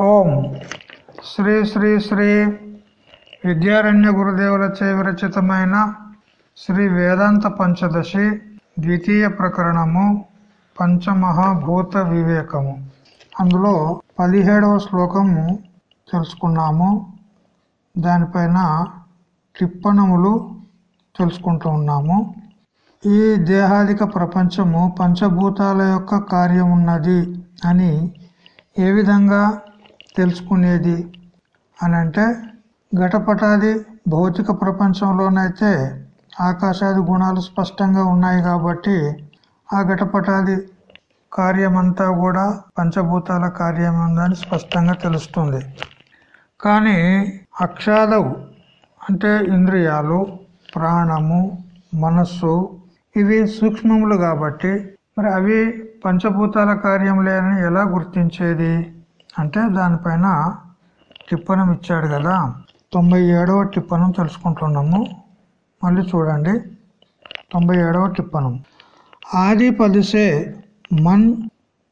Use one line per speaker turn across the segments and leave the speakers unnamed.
ఓం శ్రీ శ్రీ శ్రీ విద్యారణ్య గురుదేవులచే విరచితమైన శ్రీ వేదాంత పంచదశి ద్వితీయ ప్రకరణము పంచమహాభూత వివేకము. అందులో పదిహేడవ శ్లోకము తెలుసుకున్నాము. దానిపైన టిప్పణములు తెలుసుకుంటూ ఉన్నాము. ఈ దేహాదిక ప్రపంచము పంచభూతాల యొక్క కార్యం ఉన్నది అని ఏ విధంగా తెలుసుకునేది అని అంటే ఘటపటాది భౌతిక ప్రపంచంలోనైతే ఆకాశాది గుణాలు స్పష్టంగా ఉన్నాయి కాబట్టి ఆ ఘటపటాది కార్యమంతా కూడా పంచభూతాల కార్యమందని స్పష్టంగా తెలుస్తుంది. కానీ అక్షాదవు అంటే ఇంద్రియాలు ప్రాణము మనస్సు ఇవి సూక్ష్మములు కాబట్టి మరి అవి పంచభూతాల కార్యం ఎలా గుర్తించేది? అంటే దానిపైన టిప్పణం ఇచ్చాడు కదా. తొంభై ఏడవ టిప్పణం తెలుసుకుంటున్నాము. మళ్ళీ చూడండి. తొంభై ఏడవ టిప్పణం. ఆది పదిసే మన్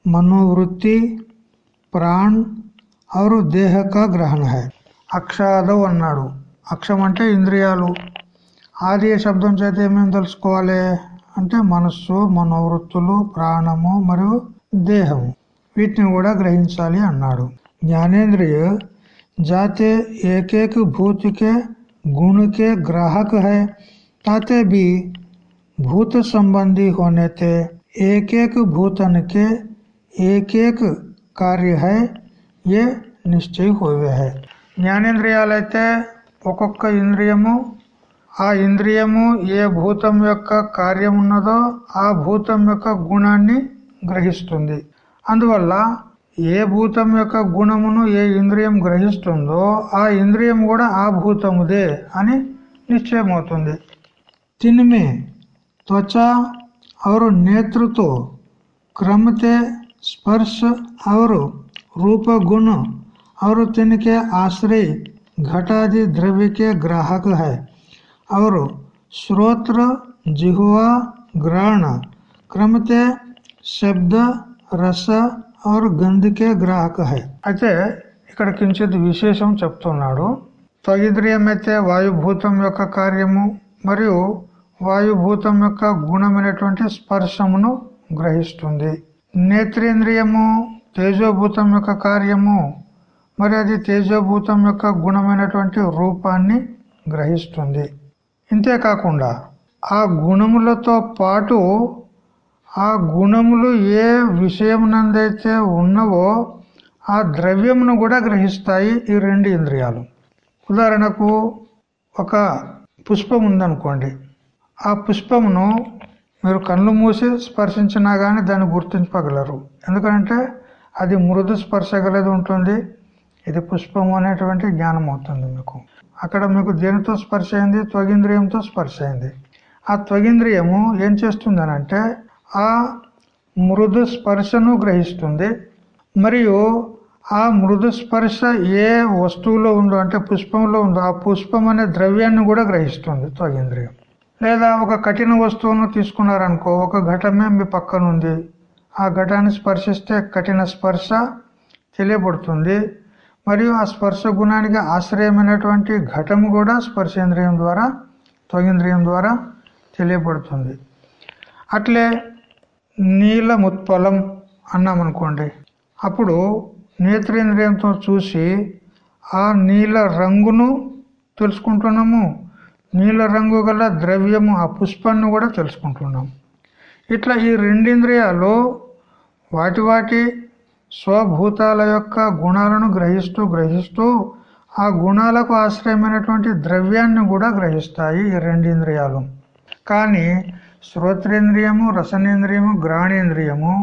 మనోవృత్తి ప్రాణ్ అవరు దేహక గ్రహణ. హై అక్షాదవ్ అన్నాడు. అక్షం అంటే ఇంద్రియాలు. ఆది శబ్దం చేత ఏమేమి తెలుసుకోవాలి? అంటే మనస్సు మనోవృత్తులు ప్రాణము మరియు దేహము. వీటిని కూడా గ్రహించాలి అన్నాడు జ్ఞానేంద్రియ जाते एक एक भूत के गुण के ग्राहक है ताते भी भूत संबंधी होने थे एक एक भूतन के एक एक కార్య హై ఏ నిశ్చయ హోవే హై జ్ఞానేంద్రియాలైతే ఒక్కొక్క ఇంద్రియము ఆ ఇంద్రియము ఏ భూతం యొక్క కార్యం ఉన్నదో ఆ భూతం యొక్క గుణాన్ని గ్రహిస్తుంది అందువల్ల ఏ భూతం యొక్క గుణమును ఏ ఇంద్రియం గ్రహిస్తుందో ఆ ఇంద్రియం కూడా ఆ భూతముదే అని నిశ్చయమవుతుంది తినిమే త్వచ और नेत्र तो क्रमते स्पर्श और रूप गुण और तिनके आश्रय घटादि द्रव्य के ग्राहक है और श्रोत्र जिहुआ ग्रहण क्रमते శబ్ద రస ఆర్ గంధికే గ్రాహక హై. అయితే ఇక్కడ కించిత్ విశేషం చెప్తున్నాడు. త్వగిద్రియం వాయుభూతం యొక్క కార్యము మరియు వాయుభూతం యొక్క గుణమైనటువంటి స్పర్శమును గ్రహిస్తుంది. నేత్రేంద్రియము తేజోభూతం యొక్క కార్యము మరి అది తేజోభూతం యొక్క గుణమైనటువంటి రూపాన్ని గ్రహిస్తుంది. ఇంతేకాకుండా ఆ గుణములతో పాటు ఆ గుణములు ఏ విషయమునందైతే ఉన్నవో ఆ ద్రవ్యమును కూడా గ్రహిస్తాయి ఈ రెండు ఇంద్రియాలు. ఉదాహరణకు ఒక పుష్పం ఉందనుకోండి. ఆ పుష్పమును మీరు కళ్ళు మూసి స్పర్శించినా కానీ దాన్ని గుర్తించగలరు ఎందుకంటే అది మృదు స్పర్శ గలది ఉంటుంది. ఇది పుష్పము అనేటువంటి జ్ఞానం అవుతుంది మీకు. అక్కడ మీకు దేనితో స్పర్శ అయింది? త్వగింద్రియంతో స్పర్శ అయింది. ఆ త్వగింద్రియము ఏం చేస్తుంది అంటే ఆ మృదు స్పర్శను గ్రహిస్తుంది. మరియు ఆ మృదు స్పర్శ ఏ వస్తువులో ఉందో అంటే పుష్పంలో ఉందో ఆ పుష్పం అనే ద్రవ్యాన్ని కూడా గ్రహిస్తుంది త్వగేంద్రియం. లేదా ఒక కఠిన వస్తువును తీసుకున్నారనుకో ఒక ఘటమే మీ పక్కనుంది. ఆ ఘటాన్ని స్పర్శిస్తే కఠిన స్పర్శ తెలియబడుతుంది. మరియు ఆ స్పర్శ గుణానికి ఆశ్రయమైనటువంటి ఘటం కూడా స్పర్శేంద్రియం ద్వారా త్వగేంద్రియం ద్వారా తెలియబడుతుంది. అట్లే నీలముత్పలం అన్నామనుకోండి. అప్పుడు నేత్రేంద్రియంతో చూసి ఆ నీల రంగును తెలుసుకుంటున్నాము. నీల రంగు గల ద్రవ్యము ఆ పుష్పాన్ని కూడా తెలుసుకుంటున్నాం ఇట్లా ఈ రెండింద్రియాలు వాటి వాటి స్వభూతాల యొక్క గుణాలను గ్రహిస్తూ గ్రహిస్తూ ఆ గుణాలకు ఆశ్రయమైనటువంటి ద్రవ్యాన్ని కూడా గ్రహిస్తాయి ఈ రెండింద్రియాలు. కానీ శ్రోత్రేంద్రియము రసనేంద్రియము గ్రాణేంద్రియము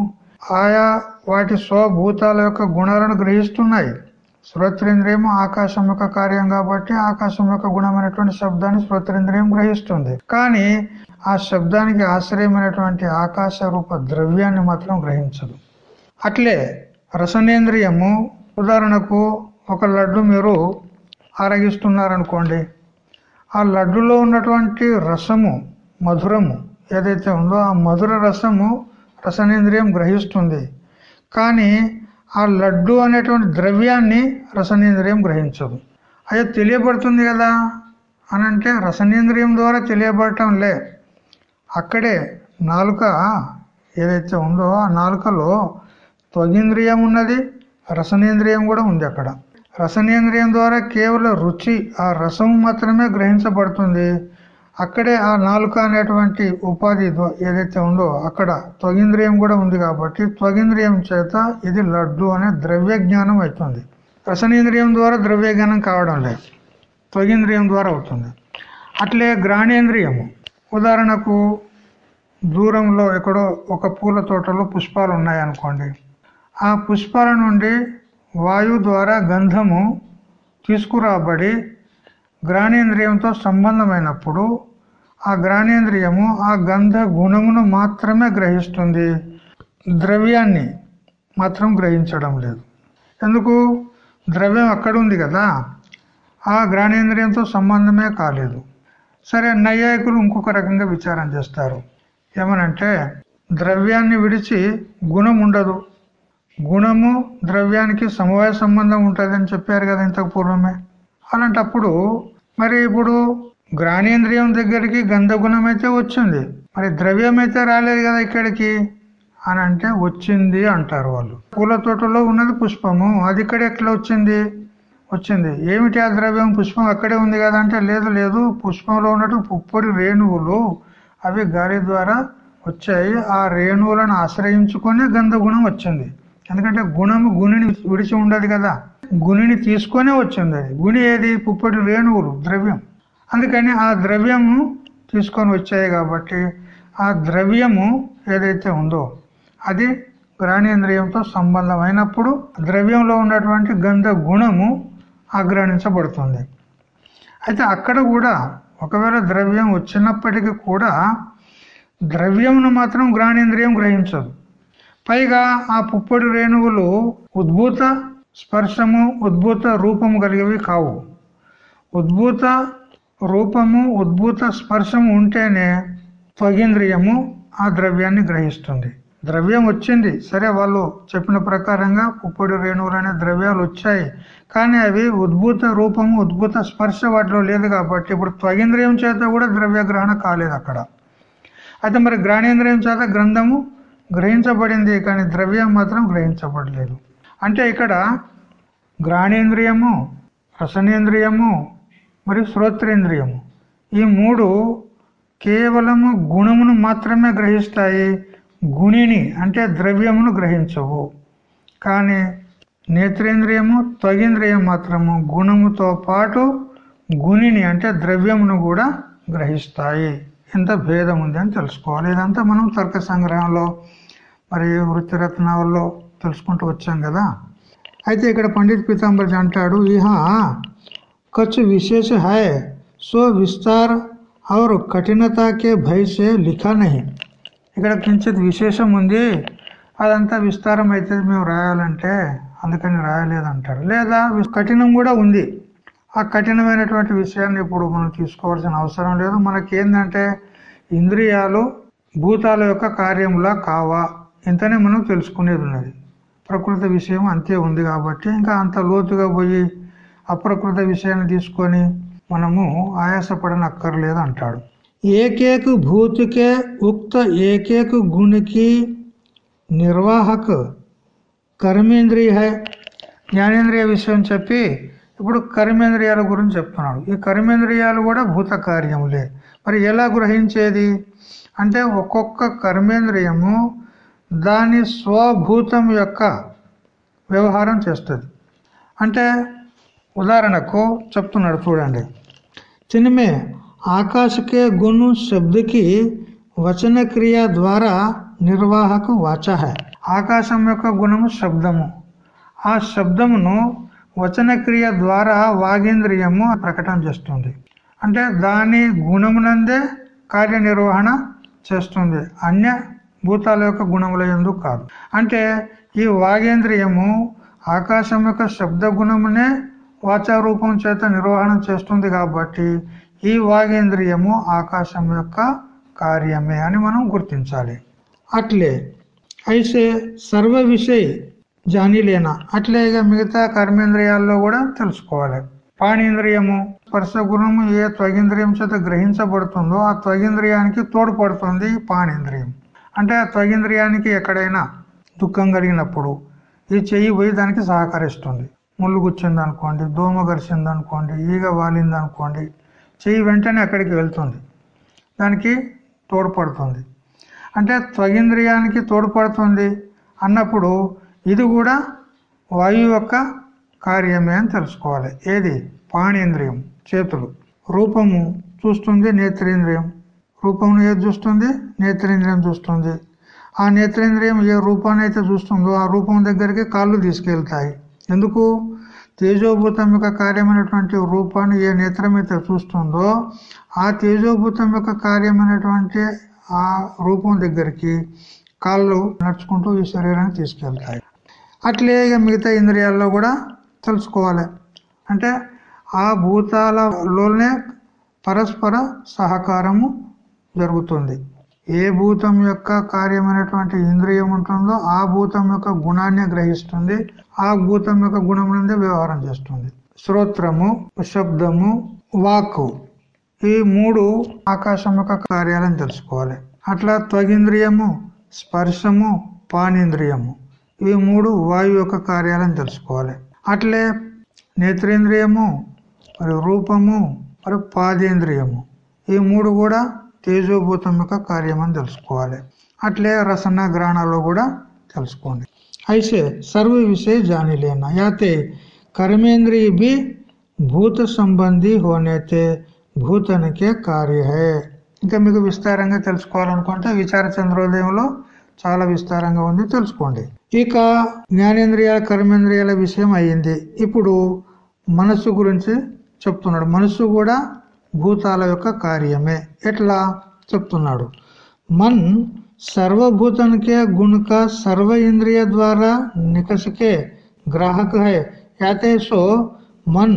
ఆయా వాటి స్వభూతాల యొక్క గుణాలను గ్రహిస్తున్నాయి. శ్రోత్రేంద్రియము ఆకాశం యొక్క కార్యం కాబట్టి ఆకాశం యొక్క గుణమైనటువంటి శబ్దాన్ని శ్రోత్రేంద్రియం గ్రహిస్తుంది. కానీ ఆ శబ్దానికి ఆశ్రయమైనటువంటి ఆకాశ రూప ద్రవ్యాన్ని మాత్రం గ్రహించదు. అట్లే రసనేంద్రియము ఉదాహరణకు ఒక లడ్డు మీరు ఆరగిస్తున్నారనుకోండి ఆ లడ్డులో ఉన్నటువంటి రసము మధురము ఏదైతే ఉందో ఆ మధుర రసము రసనేంద్రియం గ్రహిస్తుంది. కానీ ఆ లడ్డు అనేటువంటి ద్రవ్యాన్ని రసనేంద్రియం గ్రహించదు. అయ్యో తెలియబడుతుంది కదా? అని అంటే రసనేంద్రియం ద్వారా తెలియబడటం లే. అక్కడే నాలుక ఏదైతే ఉందో ఆ నాలుకలో త్వగింద్రియం ఉన్నది రసనేంద్రియం కూడా ఉంది అక్కడ. రసనేంద్రియం ద్వారా కేవలం రుచి ఆ రసం మాత్రమే గ్రహించబడుతుంది. అక్కడే ఆ నాలుక అనేటువంటి ఉపాధి ఏదైతే ఉందో అక్కడ త్వగింద్రియం కూడా ఉంది కాబట్టి త్వగింద్రియం చేత ఇది లడ్డు అనే ద్రవ్య జ్ఞానం అవుతుంది. రసనేంద్రియం ద్వారా ద్రవ్య జ్ఞానం కావడం లేదు. త్వగింద్రియం ద్వారా అవుతుంది. అట్లే గ్రాణేంద్రియము ఉదాహరణకు దూరంలో ఎక్కడో ఒక పూల తోటలో పుష్పాలు ఉన్నాయనుకోండి. ఆ పుష్పాల నుండి వాయువు ద్వారా గంధము తీసుకురాబడి గ్రాణేంద్రియంతో సంబంధమైనప్పుడు ఆ గ్రాణేంద్రియము ఆ గంధ గుణమును మాత్రమే గ్రహిస్తుంది. ద్రవ్యాన్ని మాత్రం గ్రహించడం లేదు. ఎందుకు? ద్రవ్యం అక్కడ ఉంది కదా. ఆ గ్రాణేంద్రియంతో సంబంధమే కాలేదు. సరే నైయాయికులు ఇంకొక రకంగా విచారం చేస్తారు. ఏమనంటే ద్రవ్యాన్ని విడిచి గుణం ఉండదు. గుణము ద్రవ్యానికి సమవాయ సంబంధం ఉంటుంది అని చెప్పారు కదా ఇంతకు పూర్వమే. అలాంటప్పుడు మరి ఇప్పుడు గ్రానేంద్రియం దగ్గరికి గంధగుణం అయితే వచ్చింది. మరి ద్రవ్యం అయితే రాలేదు కదా ఇక్కడికి? అని అంటే వచ్చింది అంటారు వాళ్ళు. పూల తోటలో ఉన్నది పుష్పము. అది ఇక్కడ ఎట్లా వచ్చింది? వచ్చింది. ఏమిటి ఆ ద్రవ్యం? పుష్పం అక్కడే ఉంది కదా అంటే లేదు లేదు. పుష్పంలో ఉన్నట్టు పుప్పొడి రేణువులు అవి గాలి ద్వారా వచ్చాయి. ఆ రేణువులను ఆశ్రయించుకొని గంధగుణం వచ్చింది. ఎందుకంటే గుణము గుణిని విడిచి ఉండదు కదా. గుణిని తీసుకొనే వచ్చింది. అది గుణి ఏది? పుప్పటి రేణువులు ద్రవ్యం. అందుకని ఆ ద్రవ్యము తీసుకొని వచ్చాయి కాబట్టి ఆ ద్రవ్యము ఏదైతే ఉందో అది గ్రాణేంద్రియంతో సంబంధమైనప్పుడు ద్రవ్యంలో ఉన్నటువంటి గంధ గుణము ఆగ్రహించబడుతుంది. అయితే అక్కడ కూడా ఒకవేళ ద్రవ్యం వచ్చినప్పటికీ కూడా ద్రవ్యమును మాత్రం గ్రాణేంద్రియం గ్రహించదు. పైగా ఆ పుప్పటి రేణువులు ఉద్భూత స్పర్శము ఉద్భూత రూపము కలిగివి కావు. ఉద్భూత రూపము ఉద్భూత స్పర్శము ఉంటేనే త్వగింద్రియము ఆ ద్రవ్యాన్ని గ్రహిస్తుంది. ద్రవ్యం వచ్చింది. సరే వాళ్ళు చెప్పిన ప్రకారంగా పుప్పొడి రేణువులు అనే ద్రవ్యాలు వచ్చాయి. కానీ అవి ఉద్భూత రూపము ఉద్భూత స్పర్శ వాటిలో లేదు కాబట్టి ఇప్పుడు త్వగేంద్రియం చేత కూడా ద్రవ్యగ్రహణ కాలేదు అక్కడ. అయితే మరి గ్రాణేంద్రియం చేత గ్రంథము గ్రహించబడింది కానీ ద్రవ్యం మాత్రం గ్రహించబడలేదు. అంటే ఇక్కడ గ్రాణేంద్రియము రసనేంద్రియము మరియు శ్రోత్రేంద్రియము. ఈ మూడు కేవలము గుణమును మాత్రమే గ్రహిస్తాయి. గుణిని అంటే ద్రవ్యమును గ్రహించవు. కానీ నేత్రేంద్రియము త్వగింద్రియం మాత్రము గుణముతో పాటు గుణిని అంటే ద్రవ్యమును కూడా గ్రహిస్తాయి. ఎంత భేదం ఉంది అని తెలుసుకోవాలి. ఇదంతా మనం తర్క సంగ్రహంలో మరియు వృత్తిరత్నాల్లో తెలుసుకుంటూ వచ్చాం కదా. అయితే ఇక్కడ పండిత్ పీతాంబర్జీ అంటాడు ఈహా ఖర్చు విశేష హాయ్ సో విస్తార్ ఔర్ కఠినతాకే భయసే లిఖా నహి. ఇక్కడ కించిత్ విశేషం ఉంది అదంతా విస్తారం అయితే మేము రాయాలంటే అందుకని రాయలేదంటాడు లేదా కఠినం కూడా ఉంది. ఆ కఠినమైనటువంటి విషయాన్ని ఇప్పుడు మనం తీసుకోవాల్సిన అవసరం లేదు. మనకేందంటే ఇంద్రియాలు భూతాల యొక్క కార్యములా కావా ఇంతనే మనం తెలుసుకునేది ఉన్నది. ప్రకృతి విషయం అంతే ఉంది కాబట్టి ఇంకా అంత లోతుగా పోయి అప్రకృత విషయాన్ని తీసుకొని మనము ఆయాసపడనక్కర్లేదు అంటాడు. ఏకేక భూతికే ఉక్త ఏకేక గుణికి నిర్వాహక కర్మేంద్రియ జ్ఞానేంద్రియ విషయం చెప్పి ఇప్పుడు కర్మేంద్రియాల గురించి చెప్తున్నాడు. ఈ కర్మేంద్రియాలు కూడా భూత కార్యములే. మరి ఎలా గ్రహించేది? అంటే ఒక్కొక్క కర్మేంద్రియము దాని స్వభూతం యొక్క వ్యవహారం చేస్తుంది. అంటే ఉదాహరణకు చెప్తున్నాడు చూడండి. చిన్నమే ఆకాశకే గుణ శబ్దకి వచన క్రియ ద్వారా నిర్వాహక వాచ. ఆకాశం యొక్క గుణము శబ్దము. ఆ శబ్దమును వచన క్రియ ద్వారా వాగేంద్రియము ప్రకటన చేస్తుంది. అంటే దాని గుణమునందే కార్యనిర్వహణ చేస్తుంది. అన్య భూతాల యొక్క గుణముల ఎందుకు కాదు. అంటే ఈ వాగేంద్రియము ఆకాశం యొక్క శబ్ద గుణమునే వాచారూపం చేత నిర్వహణ చేస్తుంది కాబట్టి ఈ వాగేంద్రియము ఆకాశం యొక్క కార్యమే అని మనం గుర్తించాలి. అట్లే అయితే సర్వ విషయ జానీలేనా? అట్లే ఇక మిగతా కర్మేంద్రియాల్లో కూడా తెలుసుకోవాలి. పాణీంద్రియము స్పర్శ గుణము ఏ త్వగింద్రియం చేత గ్రహించబడుతుందో ఆ త్వగేంద్రియానికి తోడ్పడుతుంది పాణీంద్రియం. అంటే ఆ త్వగింద్రియానికి ఎక్కడైనా దుఃఖం కలిగినప్పుడు ఈ చెయ్యి పోయి దానికి సహకరిస్తుంది. ముళ్ళు గుచ్చింది అనుకోండి దోమ గరిచింది అనుకోండి ఈగ వాలింది అనుకోండి చెయ్యి వెంటనే అక్కడికి వెళ్తుంది. దానికి తోడ్పడుతుంది. అంటే త్వగింద్రియానికి తోడ్పడుతుంది అన్నప్పుడు ఇది కూడా వాయువు యొక్క కార్యమే అని తెలుసుకోవాలి. ఏది? పాణేంద్రియం చేతులు. రూపము చూస్తుంది నేత్రేంద్రియం. రూపమును ఏది చూస్తుంది? నేత్రేంద్రియం చూస్తుంది. ఆ నేత్రేంద్రియం ఏ రూపాన్ని అయితే చూస్తుందో ఆ రూపం దగ్గరికి కాళ్ళు తీసుకెళ్తాయి. ఎందుకు? తేజోభూతం యొక్క కార్యమైనటువంటి రూపాన్ని ఏ నేత్రం అయితే చూస్తుందో ఆ తేజోభూతం యొక్క కార్యమైనటువంటి ఆ రూపం దగ్గరికి కాళ్ళు నడుచుకుంటూ ఈ శరీరాన్ని తీసుకెళ్తాయి. అట్లే ఇక మిగతా ఇంద్రియాల్లో కూడా తెలుసుకోవాలి. అంటే ఆ భూతాలలోనే పరస్పర సహకారము జరుగుతుంది. ఏ భూతం యొక్క కార్యమైనటువంటి ఇంద్రియం ఉంటుందో ఆ భూతం యొక్క గుణాన్ని గ్రహిస్తుంది. ఆ భూతం యొక్క గుణం నుండి వ్యవహారం చేస్తుంది. శ్రోత్రము శబ్దము వాక్కు ఈ మూడు ఆకాశం యొక్క కార్యాలను తెలుసుకోవాలి. అట్లా త్వగింద్రియము స్పర్శము పానింద్రియము ఈ మూడు వాయువు యొక్క కార్యాలను తెలుసుకోవాలి. అట్లే నేత్రేంద్రియము మరి రూపము మరి పాదేంద్రియము ఈ మూడు కూడా తేజోభూతం యొక్క కార్యమని తెలుసుకోవాలి. అట్లే రసన గ్రహణాలు కూడా తెలుసుకోండి. అయితే సర్వ విషయ జానిలేన? యాతే కర్మేంద్రియ బి భూత సంబంధి హోనైతే భూతనికే కార్య హే ఇంకా మీకు విస్తారంగా తెలుసుకోవాలనుకుంటే విచార చంద్రోదయంలో చాలా విస్తారంగా ఉంది తెలుసుకోండి. ఇక జ్ఞానేంద్రియాల కర్మేంద్రియాల విషయం అయ్యింది. ఇప్పుడు మనస్సు గురించి చెప్తున్నాడు. మనస్సు కూడా భూతాల యొక్క కార్యమే ఎట్లా చెప్తున్నాడు మన్ सर्वभूतन के गुण का सर्व इंद्रिय द्वारा निकस के ग्राहक है याते सो मन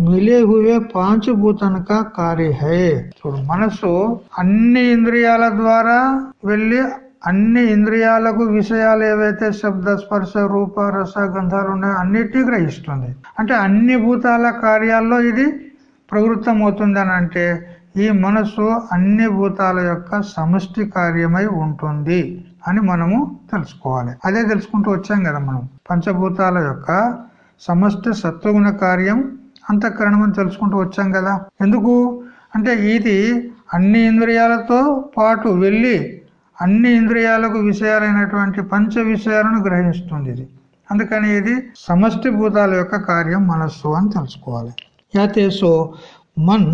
మిలే హువే పాంచభూతనక కార్య హే చూడు మనసు అన్ని ఇంద్రియాల ద్వారా వెళ్ళి అన్ని ఇంద్రియాలకు విషయాలు ఏవైతే శబ్ద స్పర్శ రూప రస గంధాలు ఉన్నాయో అన్నిటినీ గ్రహిస్తుంది అంటే అన్ని భూతాల కార్యాల్లో ఇది ప్రవృత్తం అవుతుంది అని అంటే ఈ మనసు అన్ని భూతాల యొక్క సమష్టి కార్యమై ఉంటుంది అని మనము తెలుసుకోవాలి. అదే తెలుసుకుంటూ వచ్చాం కదా మనం. పంచభూతాల యొక్క సమష్టి సత్వగుణ కార్యం అంతఃకరణం అని తెలుసుకుంటూ వచ్చాం కదా. ఎందుకు? అంటే ఇది అన్ని ఇంద్రియాలతో పాటు వెళ్ళి అన్ని ఇంద్రియాలకు విషయాలైనటువంటి పంచ విషయాలను గ్రహిస్తుంది ఇది. అందుకని ఇది సమష్టి భూతాల యొక్క కార్యం మనస్సు అని తెలుసుకోవాలి. యాతే సో మన్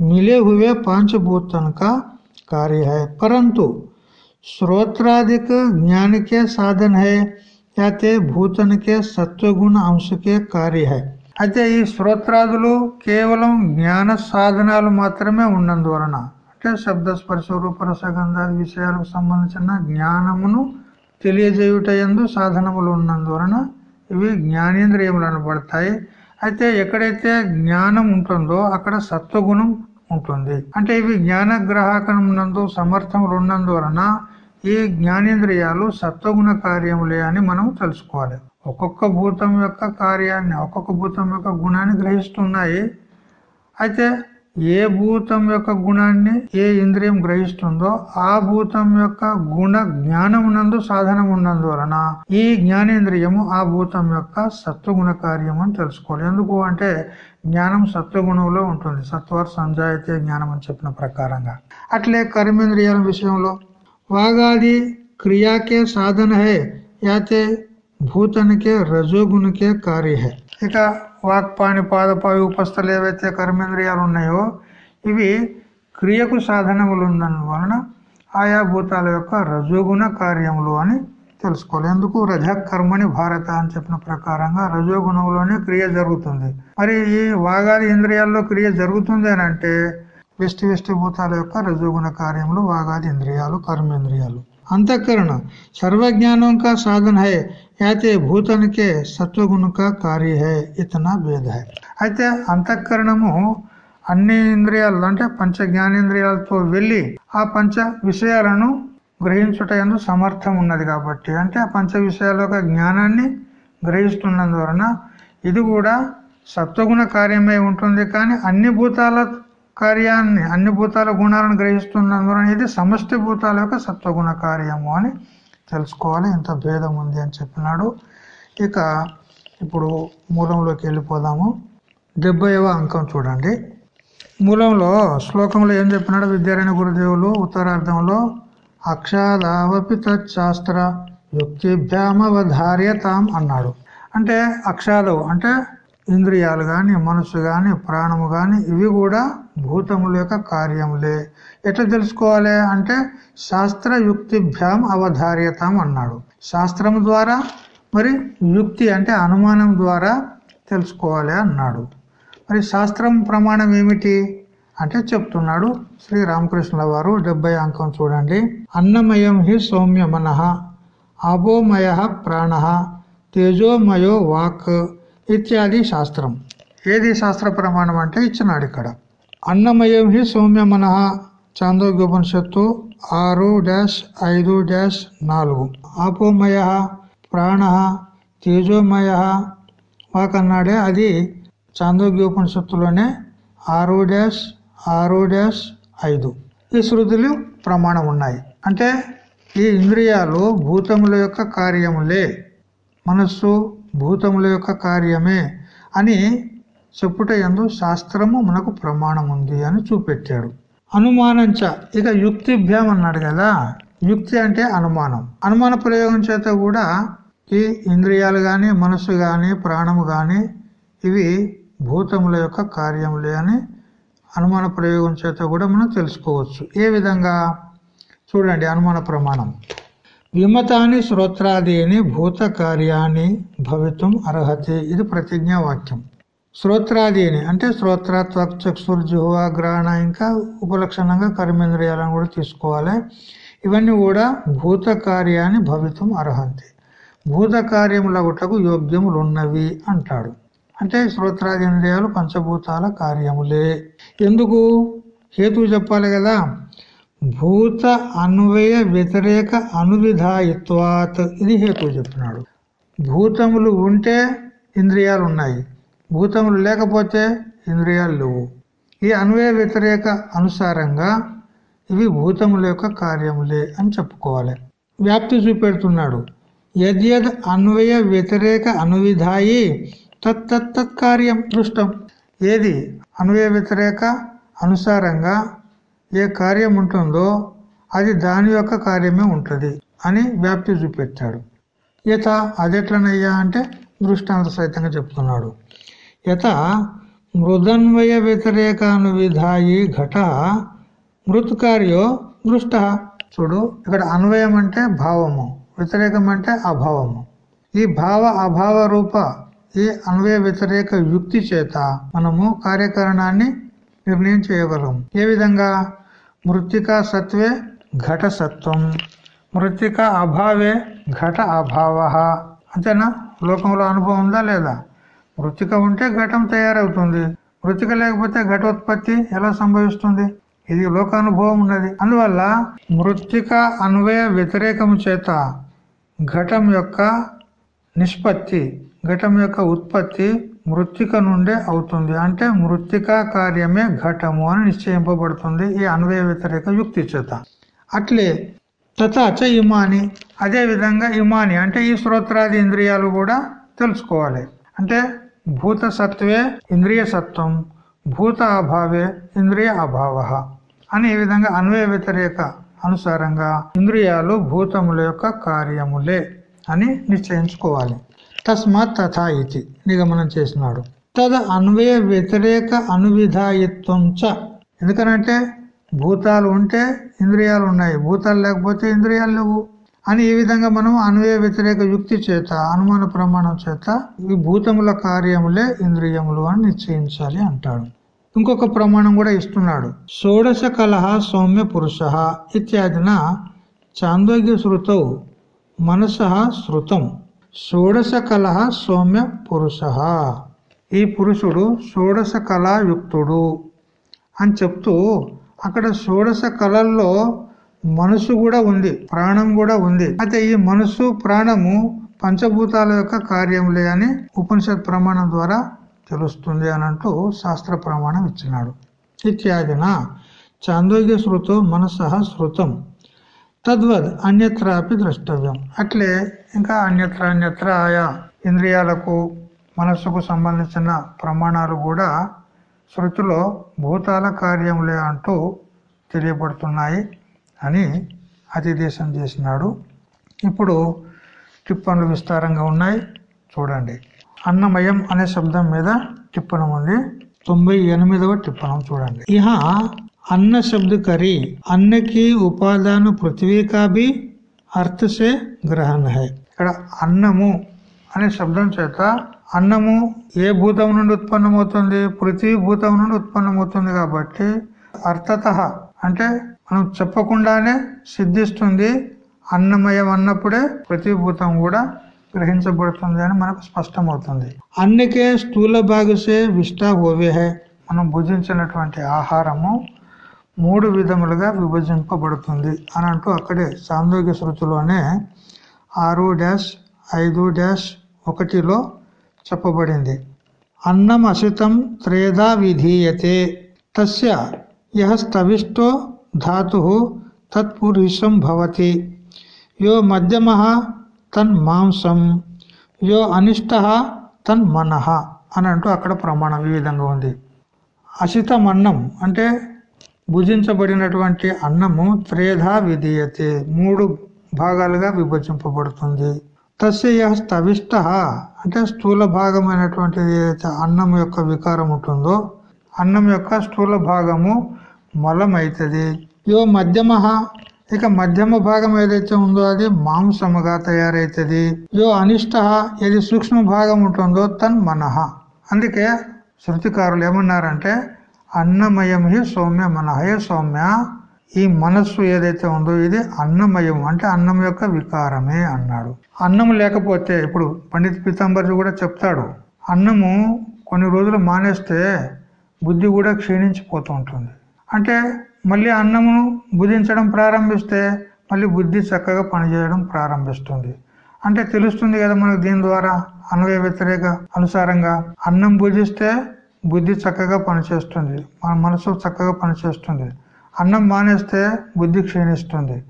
मिले हुए पांच भूतन का कार्य है परंतु श्रोत्राधिक ज्ञान के साधन है या ते भूतन के सत्वगुण अंश के कार्य है అయితే ఈ శ్రోత్రాదులు కేవలం జ్ఞాన సాధనాలు మాత్రమే ఉన్నందువలన అంటే శబ్ద స్పర్శ రూపరసగంధాది విషయాలకు సంబంధించిన జ్ఞానమును తెలియజేయుట ఎందు సాధనములు ఉన్నందువలన ఇవి జ్ఞానేంద్రియములు అనబడతాయి అయితే ఎక్కడైతే జ్ఞానం ఉంటుందో అక్కడ సత్వగుణం ఉంటుంది. అంటే ఇవి జ్ఞాన గ్రాహకం నందు సమర్థములు ఉన్నందువలన ఈ జ్ఞానేంద్రియాలు సత్వగుణ కార్యములే అని మనం తెలుసుకోవాలి. ఒక్కొక్క భూతం యొక్క కార్యాన్ని ఒక్కొక్క భూతం యొక్క గుణాన్ని గ్రహిస్తున్నాయి. అయితే ఏ భూతం యొక్క గుణాన్ని ఏ ఇంద్రియం గ్రహిస్తుందో ఆ భూతం యొక్క గుణ జ్ఞానం నందు సాధనం ఉన్నందువలన ఈ జ్ఞానేంద్రియము ఆ భూతం యొక్క సత్వగుణ కార్యం అని తెలుసుకోవాలి. ఎందుకు అంటే జ్ఞానం సత్వగుణంలో ఉంటుంది. సత్వర్ సంజాయితే జ్ఞానం అని చెప్పిన ప్రకారంగా. అట్లే కర్మేంద్రియాల విషయంలో వాగాది క్రియాకే సాధన హే యాతే భూతనికే రజోగుణకే కార్య హే ఇక వాక్పాని పాదపాయి ఉపస్థలు ఏవైతే కర్మేంద్రియాలు ఉన్నాయో ఇవి క్రియకు సాధనములు వలన ఆయా భూతాల యొక్క రజోగుణ కార్యములు అని తెలుసుకోవాలి. ఎందుకు? రజ కర్మని భారత అని చెప్పిన ప్రకారంగా రజోగుణంలోనే క్రియ జరుగుతుంది. మరి ఈ వాగాది ఇంద్రియాల్లో క్రియ జరుగుతుంది అని అంటే వెష్టి వెష్టి భూతాల యొక్క రజోగుణ కార్యములు వాగాది ఇంద్రియాలు కర్మేంద్రియాలు. अंतकरण सर्वज्ञानों का साधन है याते भूतन के సత్వగుణ का कार्य है इतना भेद है అయితే అంతఃకరణము అన్ని ఇంద్రియాలు అంటే పంచ జ్ఞానేంద్రియాలతో వెళ్ళి ఆ పంచ విషయాలను గ్రహించుట ఎందు సమర్థం ఉన్నది కాబట్టి అంటే ఆ పంచ విషయాల యొక్క జ్ఞానాన్ని గ్రహిస్తున్నందువలన ఇది కూడా సత్వగుణ కార్యమై ఉంటుంది కానీ అన్ని భూతాల కార్యాన్ని అన్ని భూతాల గుణాలను గ్రహిస్తున్నందున ఇది సమష్టి భూతాల యొక్క సత్వగుణ కార్యము అని తెలుసుకోవాలి. ఇంత భేదం ఉంది అని చెప్పినాడు. ఇక ఇప్పుడు మూలంలోకి వెళ్ళిపోదాము. డెబ్బైవ అంకం చూడండి. మూలంలో శ్లోకంలో ఏం చెప్పినాడు? విద్యారాయణ గురుదేవులు ఉత్తరార్థంలో అక్షాదావపి తత్శాస్త్ర యుక్తిభ్యామవధార్యతాం అన్నాడు. అంటే అక్షాదవు అంటే ఇంద్రియాలు కానీ మనసు కానీ ప్రాణము కానీ ఇవి కూడా భూతముల యొక్క కార్యములే. ఎట్లా తెలుసుకోవాలి అంటే శాస్త్ర యుక్తిభ్యాం అన్నాడు. శాస్త్రం ద్వారా మరి యుక్తి అంటే అనుమానం ద్వారా తెలుసుకోవాలి అన్నాడు. మరి శాస్త్రం ప్రమాణం ఏమిటి అంటే చెప్తున్నాడు శ్రీ రామకృష్ణుల వారు డెబ్బై అంకం చూడండి. అన్నమయం హి సౌమ్య మనః అభోమయ ప్రాణ తేజోమయో వాక్. ఇత్యాది శాస్త్రం. ఏది శాస్త్ర ప్రమాణం అంటే ఇచ్చినాడు ఇక్కడ. అన్నమయం హి సౌమ్య మనహ చాందోగ్యోపనిషత్తు ఆరు డాష్ ఐదు డాష్ నాలుగు. ఆపోమయ ప్రాణ తేజోమయ వాకన్నాడే అది చాందోగ్యోపనిషత్తులోనే ఆరు డాష్ ఆరు డాష్ ఐదు. ఈ శృతులు ప్రమాణం ఉన్నాయి. అంటే ఈ ఇంద్రియాలు భూతముల యొక్క కార్యములే. మనస్సు భూతముల యొక్క కార్యమే అని చెప్పుట ఎందు శాస్త్రము మనకు ప్రమాణం ఉంది అని చూపెట్టాడు. అనుమానంచ ఇక యుక్తిభ్యాం అన్నాడు కదా. యుక్తి అంటే అనుమానం. అనుమాన ప్రయోగం చేత కూడా ఈ ఇంద్రియాలు కానీ మనస్సు కానీ ప్రాణము కానీ ఇవి భూతముల యొక్క కార్యములే అని అనుమాన ప్రయోగం చేత కూడా మనం తెలుసుకోవచ్చు. ఏ విధంగా? చూడండి అనుమాన ప్రమాణం. విమతాని శ్రోత్రాదీని భూత కార్యాన్ని భవితం అర్హతి. ఇది ప్రతిజ్ఞా వాక్యం శ్రోత్రాదీని అంటే శ్రోత్రాత్వక్ చక్షుర్జుహ గ్రహణ ఇంకా ఉపలక్షణంగా కర్మేంద్రియాలను కూడా తీసుకోవాలి. ఇవన్నీ కూడా భూత కార్యాన్ని భవితం అర్హంతి. భూత కార్యములగుటకు యోగ్యములు ఉన్నవి అంటాడు. అంటే శ్రోత్రాదేంద్రియాలు పంచభూతాల కార్యములే. ఎందుకు? హేతు చెప్పాలి కదా. భూత అన్వయ వ్యతిరేక అనువిధాయిత్వాత్ ఇది హేతు చెప్తున్నాడు. భూతములు ఉంటే ఇంద్రియాలు ఉన్నాయి. భూతములు లేకపోతే ఇంద్రియాలు లేవు. ఈ అన్వయ వ్యతిరేక అనుసారంగా ఇవి భూతముల యొక్క కార్యములే అని చెప్పుకోవాలి. వ్యాప్తి చూపెడుతున్నాడు. యద్యద్ అన్వయ వ్యతిరేక అనువిధాయి తత్తత్ కార్యం దృష్టం ఏది? అన్వయ వ్యతిరేక అనుసారంగా ఏ కార్యం ఉంటుందో అది దాని యొక్క కార్యమే ఉంటుంది అని వ్యాప్తి చూపెట్టాడు. యత అదెట్లనయ్యా అంటే దృష్టాంత సహితంగా చెప్తున్నాడు. యత మృదన్వయ వ్యతిరేకానువిధాయి ఘట మృత్కార్యో దృష్ట. చూడు ఇక్కడ అన్వయం అంటే భావము వ్యతిరేకం అంటే అభావము. ఈ భావ అభావ రూప ఈ అన్వయ వ్యతిరేక యుక్తి చేత మనము కార్యకరణాన్ని నిర్ణయం చేయగలం. ఏ విధంగా? మృతికా సత్వే ఘట సత్వం మృతిక అభావే ఘట అభావ అంతేనా? లోకంలో అనుభవం ఉందా లేదా? మృతిక ఉంటే ఘటం తయారవుతుంది. మృతిక లేకపోతే ఘటోత్పత్తి ఎలా సంభవిస్తుంది? ఇది లోకానుభవం ఉన్నది. అందువల్ల మృతిక అన్వయ వ్యతిరేకం చేత ఘటం యొక్క నిష్పత్తి ఘటం యొక్క ఉత్పత్తి మృతిక నుండే అవుతుంది. అంటే మృత్తికా కార్యమే ఘటము అని నిశ్చయింపబడుతుంది ఈ అన్వయ వ్యతిరేక యుక్తి చేత. అట్లే తథాచ ఇమాని. అదే విధంగా ఇమాని అంటే ఈ శ్రోత్రాది ఇంద్రియాలు కూడా తెలుసుకోవాలి. అంటే భూత సత్వే ఇంద్రియ సత్వం భూత అభావే ఇంద్రియ అభావ అని ఈ విధంగా అన్వయ వ్యతిరేక అనుసారంగా ఇంద్రియాలు భూతముల యొక్క కార్యములే అని నిశ్చయించుకోవాలి. తస్మాత్ తథా ఇది నిగమనం చేసినాడు. తద అన్వయ వ్యతిరేక అనువిధాయిత్వం చ ఎందుకనంటే భూతాలు ఉంటే ఇంద్రియాలు ఉన్నాయి. భూతాలు లేకపోతే ఇంద్రియాలు లేవు. అని ఈ విధంగా మనం అన్వయ వ్యతిరేక యుక్తి చేత అనుమాన ప్రమాణం చేత ఈ భూతముల కార్యములే ఇంద్రియములు అని నిశ్చయించాలి అంటాడు. ఇంకొక ప్రమాణం కూడా ఇస్తున్నాడు. షోడశ కలహ సౌమ్య పురుష ఇత్యాదిన చాందోగ్య శృతౌ మనస శృతం. షోడశ కళ సౌమ్య పురుష. ఈ పురుషుడు షోడశ కళాయుక్తుడు అని చెప్తూ అక్కడ షోడశ కళల్లో మనసు కూడా ఉంది ప్రాణం కూడా ఉంది. అయితే ఈ మనసు ప్రాణము పంచభూతాల యొక్క కార్యములే అని ఉపనిషత్ ప్రమాణం ద్వారా తెలుస్తుంది అని అంటూ శాస్త్ర ప్రమాణం ఇచ్చినాడు. ఇత్యాదిన చాందోగ్య శృతో మనస శృతం. తద్వద్ అన్యత్రాపి ద్రష్టవ్యం. అట్లే ఇంకా అన్యత్ర అన్యత్ర ఆయా ఇంద్రియాలకు మనస్సుకు సంబంధించిన ప్రమాణాలు కూడా శృతిలో భూతాల కార్యములే అంటూ తెలియబడుతున్నాయి అని అతిదేశం చేసినాడు. ఇప్పుడు టిప్పన్లు విస్తారంగా ఉన్నాయి. చూడండి. అన్నమయం అనే శబ్దం మీద టిప్పణం ఉంది. తొంభై ఎనిమిదవ టిప్పణం చూడండి. ఇహ అన్న శబ్ద करी అన్నకి की उपादान पृथ्वी అర్థసే గ్రహణ హై ఇక్కడ అన్నము అనే శబ్దం చేత అన్నము ఏ భూతం నుండి ఉత్పన్నమవుతుంది? పృథ్వీ భూతం నుండి ఉత్పన్నమవుతుంది కాబట్టి అర్థత. అంటే మనం చెప్పకుండానే సిద్ధిస్తుంది అన్నమయం అన్నప్పుడే ప్రతిభూతం కూడా గ్రహించబడుతుంది అని మనకు స్పష్టమవుతుంది. అన్నకే స్థూల భాగసే విష్టా హోవే హై మనం భుజించినటువంటి ఆహారము మూడు విధములుగా విభజింపబడుతుంది అని అంటూ అక్కడే సాందోగ్య శృతిలోనే ఆరు డాష్ ఐదు డాష్ ఒకటిలో చెప్పబడింది. అన్నం అసితం త్రేదా విధీయతే. తస్య యహ స్తవిష్టో ధాతు తత్పురుషం భవతి. యో మధ్యమ తన్ మాంసం. యో అనిష్ట తన్ మనః అని అంటూ అక్కడ ప్రమాణం ఈ విధంగా ఉంది. అసితం అన్నం అంటే భుజించబడినటువంటి అన్నము త్రేధా విధీయతే. మూడు భాగాలుగా విభజింపబడుతుంది. తస్య స్తవిష్ట అంటే స్థూల భాగమైనటువంటి ఏదైతే అన్నం యొక్క వికారం ఉంటుందో అన్నం యొక్క స్థూల భాగము మలమైతుంది. యో మధ్యమ. ఇక మధ్యమ భాగం ఏదైతే ఉందో అది మాంసముగా తయారైతుంది. యో అనిష్ట. ఏది సూక్ష్మ భాగం ఉంటుందో తన్ మనహ అందుకే శృతికారులు ఏమన్నారంటే అన్నమయం హి సౌమ్య మనహయ సౌమ్య. ఈ మనస్సు ఏదైతే ఉందో ఇది అన్నమయం అంటే అన్నం యొక్క వికారమే అన్నాడు. అన్నం లేకపోతే ఇప్పుడు పండిత్ పీతాంబర్జీ కూడా చెప్తాడు అన్నము కొన్ని రోజులు మానేస్తే బుద్ధి కూడా క్షీణించిపోతూ ఉంటుంది అంటే మళ్ళీ అన్నమును భుజించడం ప్రారంభిస్తే మళ్ళీ బుద్ధి చక్కగా పనిచేయడం ప్రారంభిస్తుంది. అంటే తెలుస్తుంది కదా మనకు దీని ద్వారా అన్వయ వ్యతిరేక అనుసారంగా అన్నం భుజిస్తే బుద్ధి చక్కగా పనిచేస్తుంది. మన మనసు చక్కగా పనిచేస్తుంది. అన్నం మానేస్తే బుద్ధి క్షీణిస్తుంది.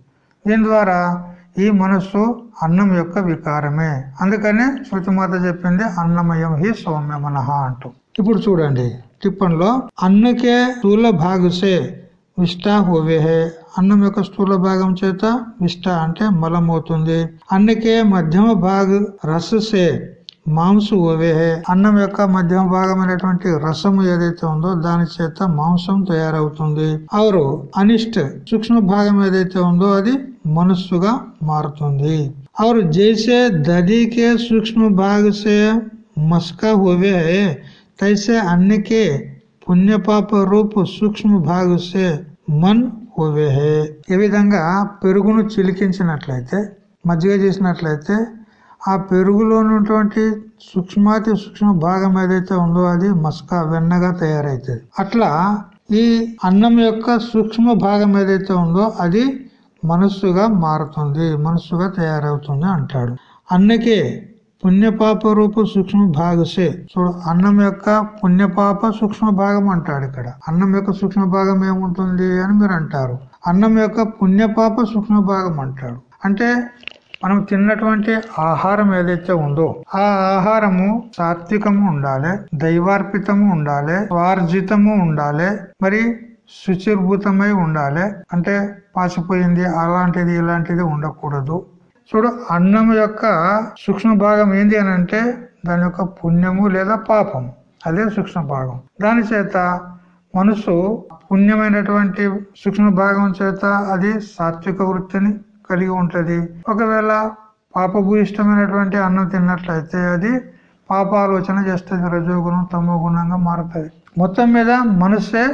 దీని ద్వారా ఈ మనస్సు అన్నం యొక్క వికారమే. అందుకనే శృతిమాత చెప్పింది అన్నమయం హి సౌమ్య మనహ అంటూ. ఇప్పుడు చూడండి టిప్పన్లో అన్నకే స్థూల భాగసే విష్టా హోవే హే అన్నం యొక్క స్థూల భాగం చేత విష్ట అంటే మలమవుతుంది. అన్నకే మధ్యమ భాగ రససే మాంసు ఓవే అన్నం యొక్క మధ్యమ భాగమైనటువంటి రసము ఏదైతే ఉందో దాని చేత మాంసం తయారవుతుంది. ఆరు అనిష్ట సూక్ష్మ భాగం ఏదైతే ఉందో అది మనస్సుగా మారుతుంది. ఆరు జైసే దదికే సూక్ష్మ భాగసే మస్కా ఓవే తైసే అన్నికే పుణ్యపాప రూపు సూక్ష్మ భాగసే మన్ ఓవే ఈ విధంగా పెరుగును చిలికించినట్లయితే మజ్జిగ చేసినట్లయితే ఆ పెరుగులో ఉన్నటువంటి సూక్ష్మాతి సూక్ష్మ భాగం ఏదైతే ఉందో అది మస్కా వెన్నగా తయారైతుంది. అట్లా ఈ అన్నం యొక్క సూక్ష్మ భాగం ఏదైతే ఉందో అది మనస్సుగా మారుతుంది మనస్సుగా తయారవుతుంది అంటాడు. అన్నకే పుణ్యపాప రూపు సూక్ష్మ భాగసే. చూడు అన్నం యొక్క పుణ్యపాప సూక్ష్మ భాగం అంటాడు ఇక్కడ. అన్నం యొక్క సూక్ష్మ భాగం ఏముంటుంది అని మీరు అంటారు. అన్నం యొక్క పుణ్యపాప సూక్ష్మ భాగం అంటాడు. అంటే మనం తిన్నటువంటి ఆహారం ఏదైతే ఉందో ఆ ఆహారము సాత్వికము ఉండాలి దైవార్పితము ఉండాలి స్వార్జితము ఉండాలి మరి శుచిర్భూతమై ఉండాలి. అంటే పాసిపోయింది అలాంటిది ఇలాంటిది ఉండకూడదు. చూడు అన్నం యొక్క సూక్ష్మ భాగం ఏంది అని అంటే దాని యొక్క పుణ్యము లేదా పాపము అదే సూక్ష్మ భాగం. దాని చేత మనసు పుణ్యమైనటువంటి సూక్ష్మ భాగం చేత అది సాత్విక వృత్తిని కలిగి ఉంటది. ఒకవేళ పాపభూయిష్టమైనటువంటి అన్నం తిన్నట్లయితే అది పాపాలోచన చేస్తుంది. రజోగుణం తమో గుణంగా మారుతుంది. మొత్తం మీద మనసే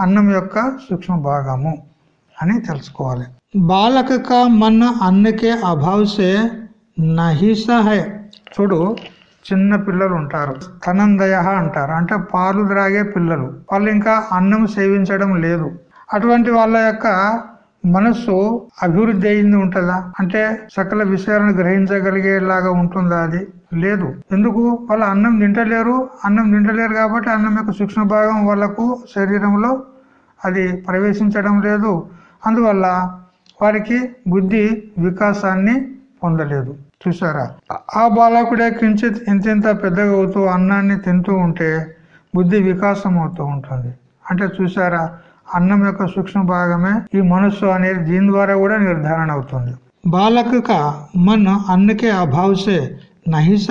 అన్నం యొక్క సూక్ష్మ భాగము అని తెలుసుకోవాలి. బాలక కా మన అన్నకే అభావసే నహిసహే చూడు చిన్న పిల్లలు ఉంటారు. తనందయ అంటారు. అంటే పాలు త్రాగే పిల్లలు. వాళ్ళు ఇంకా అన్నం సేవించడం లేదు. అటువంటి వాళ్ళ యొక్క మనస్సు అభివృద్ధి అయింది ఉంటుందా? అంటే సకల విషయాలను గ్రహించగలిగేలాగా ఉంటుందా అది? లేదు. ఎందుకు? వాళ్ళ అన్నం తింటలేరు. అన్నం తింటలేరు కాబట్టి అన్నం యొక్క సూక్ష్మ భాగం వాళ్ళకు శరీరంలో అది ప్రవేశించడం లేదు. అందువల్ల వారికి బుద్ధి వికాసాన్ని పొందలేదు. చూసారా ఆ బాలకుడే కించిత్ ఇంతింత పెద్దగా అవుతూ అన్నాన్ని తింటూ ఉంటే బుద్ధి వికాసం అవుతూ ఉంటుంది. అంటే చూసారా అన్నం యొక్క సూక్ష్మ భాగమే ఈ మనస్సు అనేది దీని ద్వారా కూడా నిర్ధారణ అవుతుంది. బాలక మన అన్నకే అభావసే నహిస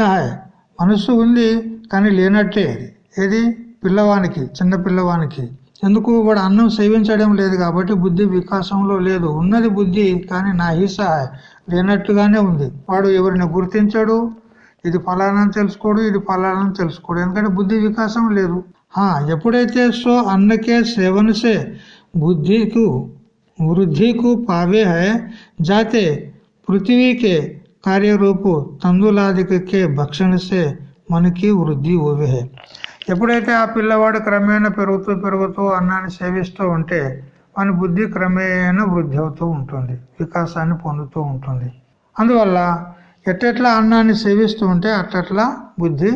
మనస్సు ఉంది కానీ లేనట్టే. ఏది? పిల్లవానికి చిన్న పిల్లవానికి. ఎందుకు? వాడు అన్నం సేవించడం లేదు కాబట్టి బుద్ధి వికాసంలో లేదు. ఉన్నది బుద్ధి కానీ నాహిస లేనట్టుగానే ఉంది. వాడు ఎవరిని గుర్తించాడు? ఇది ఫలానా తెలుసుకోడు ఇది ఫలానా తెలుసుకోడు. ఎందుకంటే బుద్ధి వికాసం లేదు. ఎప్పుడైతే సో అన్నకే సేవనసే బుద్ధికు వృద్ధికు పావే హే జాతే పృథివీకే కార్యరూపు తందులాదికే భక్షణసే మనకి వృద్ధి ఓవే హై. ఎప్పుడైతే ఆ పిల్లవాడు క్రమేణా పెరుగుతూ పెరుగుతూ అన్నాన్ని సేవిస్తూ ఉంటే మన బుద్ధి క్రమేణా వృద్ధి అవుతూ ఉంటుంది వికాసాన్ని పొందుతూ ఉంటుంది. అందువల్ల ఎట్టెట్లా అన్నాన్ని సేవిస్తూ ఉంటే అట్టట్లా బుద్ధి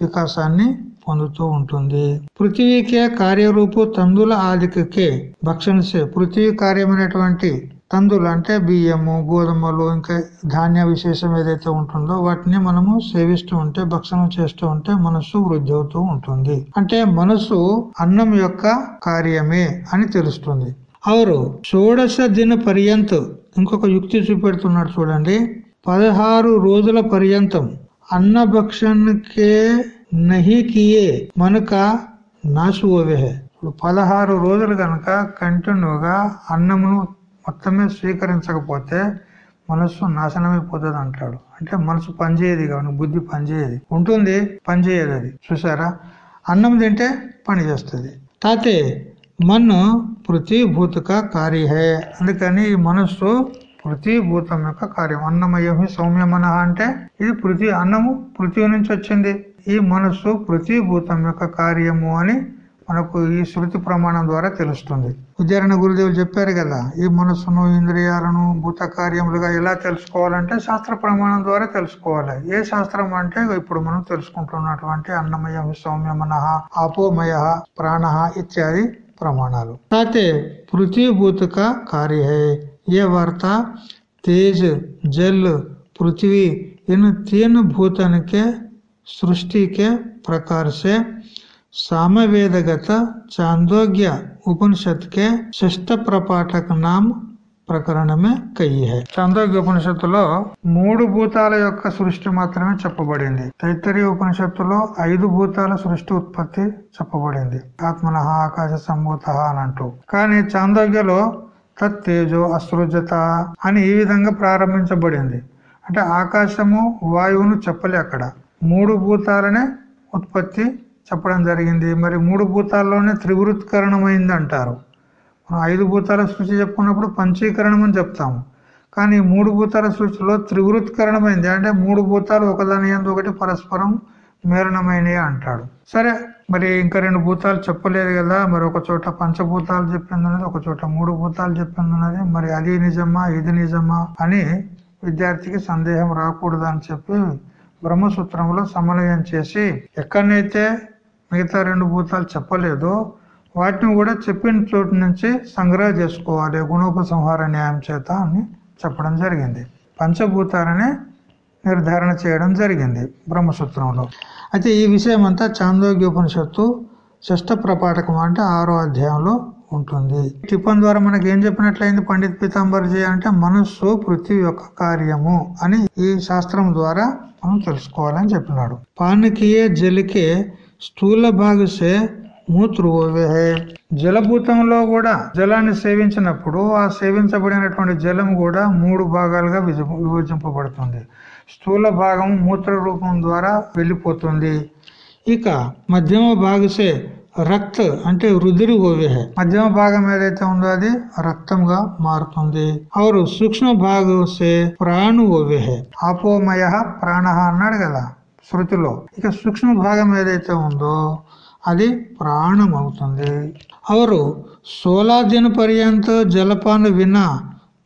వికాసాన్ని పొందుతూ ఉంటుంది. పృథ్వీకే కార్యరూపు తందుల ఆదికే భక్షణసే. పృథ్వీ కార్యమైనటువంటి తందులు అంటే బియ్యము గోధుమలు ఇంకా ధాన్య విశేషం ఏదైతే ఉంటుందో వాటిని మనము సేవిస్తూ ఉంటే భక్షణం చేస్తూ ఉంటే మనస్సు వృద్ధి అవుతూ ఉంటుంది. అంటే మనసు అన్నం యొక్క కార్యమే అని తెలుస్తుంది. అవరు షోడశ దిన పర్యంత. ఇంకొక యుక్తి చూపెడుతున్నాడు చూడండి. పదహారు రోజుల పర్యంతం అన్న భక్షణకే నహి కియే మనక నాశు ఇప్పుడు పదహారు రోజులు కనుక కంటిన్యూగా అన్నమును మొత్తమే స్వీకరించకపోతే మనస్సు నాశనమైపోతుంది అంటాడు అంటే మనసు పనిచేయదు కావును బుద్ధి పనిచేయదు ఉంటుంది పనిచేయదు అది। చూసారా అన్నం తింటే పని చేస్తుంది। తాతే మన్ను పృథ్వీభూతక కార్యహే అందుకని ఈ మనస్సు పృథ్వీభూతం యొక్క కార్యం. అన్నమయమి సౌమ్యమన అంటే ఇది పృథ్వీ అన్నము పృథ్వీ నుంచి వచ్చింది. ఈ మనస్సు ప్రతిభూతం యొక్క కార్యము అని మనకు ఈ శృతి ప్రమాణం ద్వారా తెలుస్తుంది. ఉదాహరణ గురుదేవులు చెప్పారు కదా ఈ మనస్సును ఇంద్రియాలను భూత కార్యములుగా ఎలా తెలుసుకోవాలంటే శాస్త్ర ప్రమాణం ద్వారా తెలుసుకోవాలి. ఏ శాస్త్రం అంటే ఇప్పుడు మనం తెలుసుకుంటున్నటువంటి అన్నమయ సౌమ్యమన అపోమయ ప్రాణ ఇత్యాది ప్రమాణాలు. అయితే పృథ్వీభూతక కార్యే ఏ వార్త తేజ్ జల్ పృథ్వీ ఇన్ తేను భూతానికే सृष्टि के प्रकार से सामवेदगत चांदोग्य उपनिषद के षष्ठ प्रपाठक नाम ప్రకరణమే కయ్యి చాందోగ్య ఉపనిషత్తులో మూడు భూతాల యొక్క సృష్టి మాత్రమే చెప్పబడింది తైత్తరీయ ఉపనిషత్తులో ఐదు భూతాల సృష్టి ఉత్పత్తి చెప్పబడింది ఆత్మన ఆకాశ సంభూత అని అంటూ కానీ చాందోగ్యలో తత్తేజో అసృజత అని ఈ విధంగా ప్రారంభించబడింది అంటే ఆకాశము వాయువును చెప్పలే అక్కడ మూడు భూతాలనే ఉత్పత్తి చెప్పడం జరిగింది. మరి మూడు భూతాల్లోనే త్రివృత్కరణమైంది అంటారు మనం ఐదు భూతాల సృష్టి చెప్పుకున్నప్పుడు పంచీకరణం అని చెప్తాము. కానీ మూడు భూతాల సృష్టిలో త్రివృత్కరణమైంది. అంటే మూడు భూతాలు ఒకదాని ఒకటి పరస్పరం మేరణమైనవి అంటాడు. సరే మరి ఇంకా రెండు భూతాలు చెప్పలేదు కదా. మరి ఒక చోట పంచభూతాలు చెప్పింది ఉన్నది ఒక చోట మూడు భూతాలు చెప్పింది ఉన్నది మరి అది నిజమా ఇది నిజమా అని విద్యార్థికి సందేహం రాకూడదు అని చెప్పి బ్రహ్మసూత్రంలో సమన్వయం చేసి ఎక్కడనైతే మిగతా రెండు భూతాలు చెప్పలేదో వాటిని కూడా చెప్పిన చోటు నుంచి సంగ్రహ చేసుకోవాలి గుణోపసంహార న్యాయం చేత అని చెప్పడం జరిగింది. పంచభూతాలని నిర్ధారణ చేయడం జరిగింది బ్రహ్మసూత్రంలో. అయితే ఈ విషయం అంతా చాందోగ్యోపనిషత్తు షష్ట ప్రపాఠకం అంటే ఆరో అధ్యాయంలో ఉంటుంది. టిప్పన్ ద్వారా మనకి ఏం చెప్పినట్లయింది? పండిత్ పీతాంబర్జీ అంటే మనస్సు పృథ్వీ యొక్క కార్యము అని ఈ శాస్త్రం ద్వారా మనం తెలుసుకోవాలని చెప్పినాడు. పానకీయ జలికే స్థూల భాగసే మూత్రువే జలభూతంలో కూడా జలాన్ని సేవించినప్పుడు ఆ సేవించబడినటువంటి జలం కూడా మూడు భాగాలుగా విభజింపబడుతుంది. స్థూల భాగం మూత్ర రూపం ద్వారా వెళ్ళిపోతుంది. ఇక మధ్యమ భాగసే రక్త్ అంటే రుద్రి ఓవిహే మధ్యమ భాగం ఏదైతే ఉందో అది రక్తంగా మారుతుంది. అవరు సూక్ష్మ భాగంసే ప్రాణు ఓవిహే అపోమయ ప్రాణ అన్నాడు కదా శృతిలో. ఇక సూక్ష్మ భాగం ఏదైతే ఉందో అది ప్రాణం అవుతుంది అవరు సోలా దిన పర్యంత జలపాన విన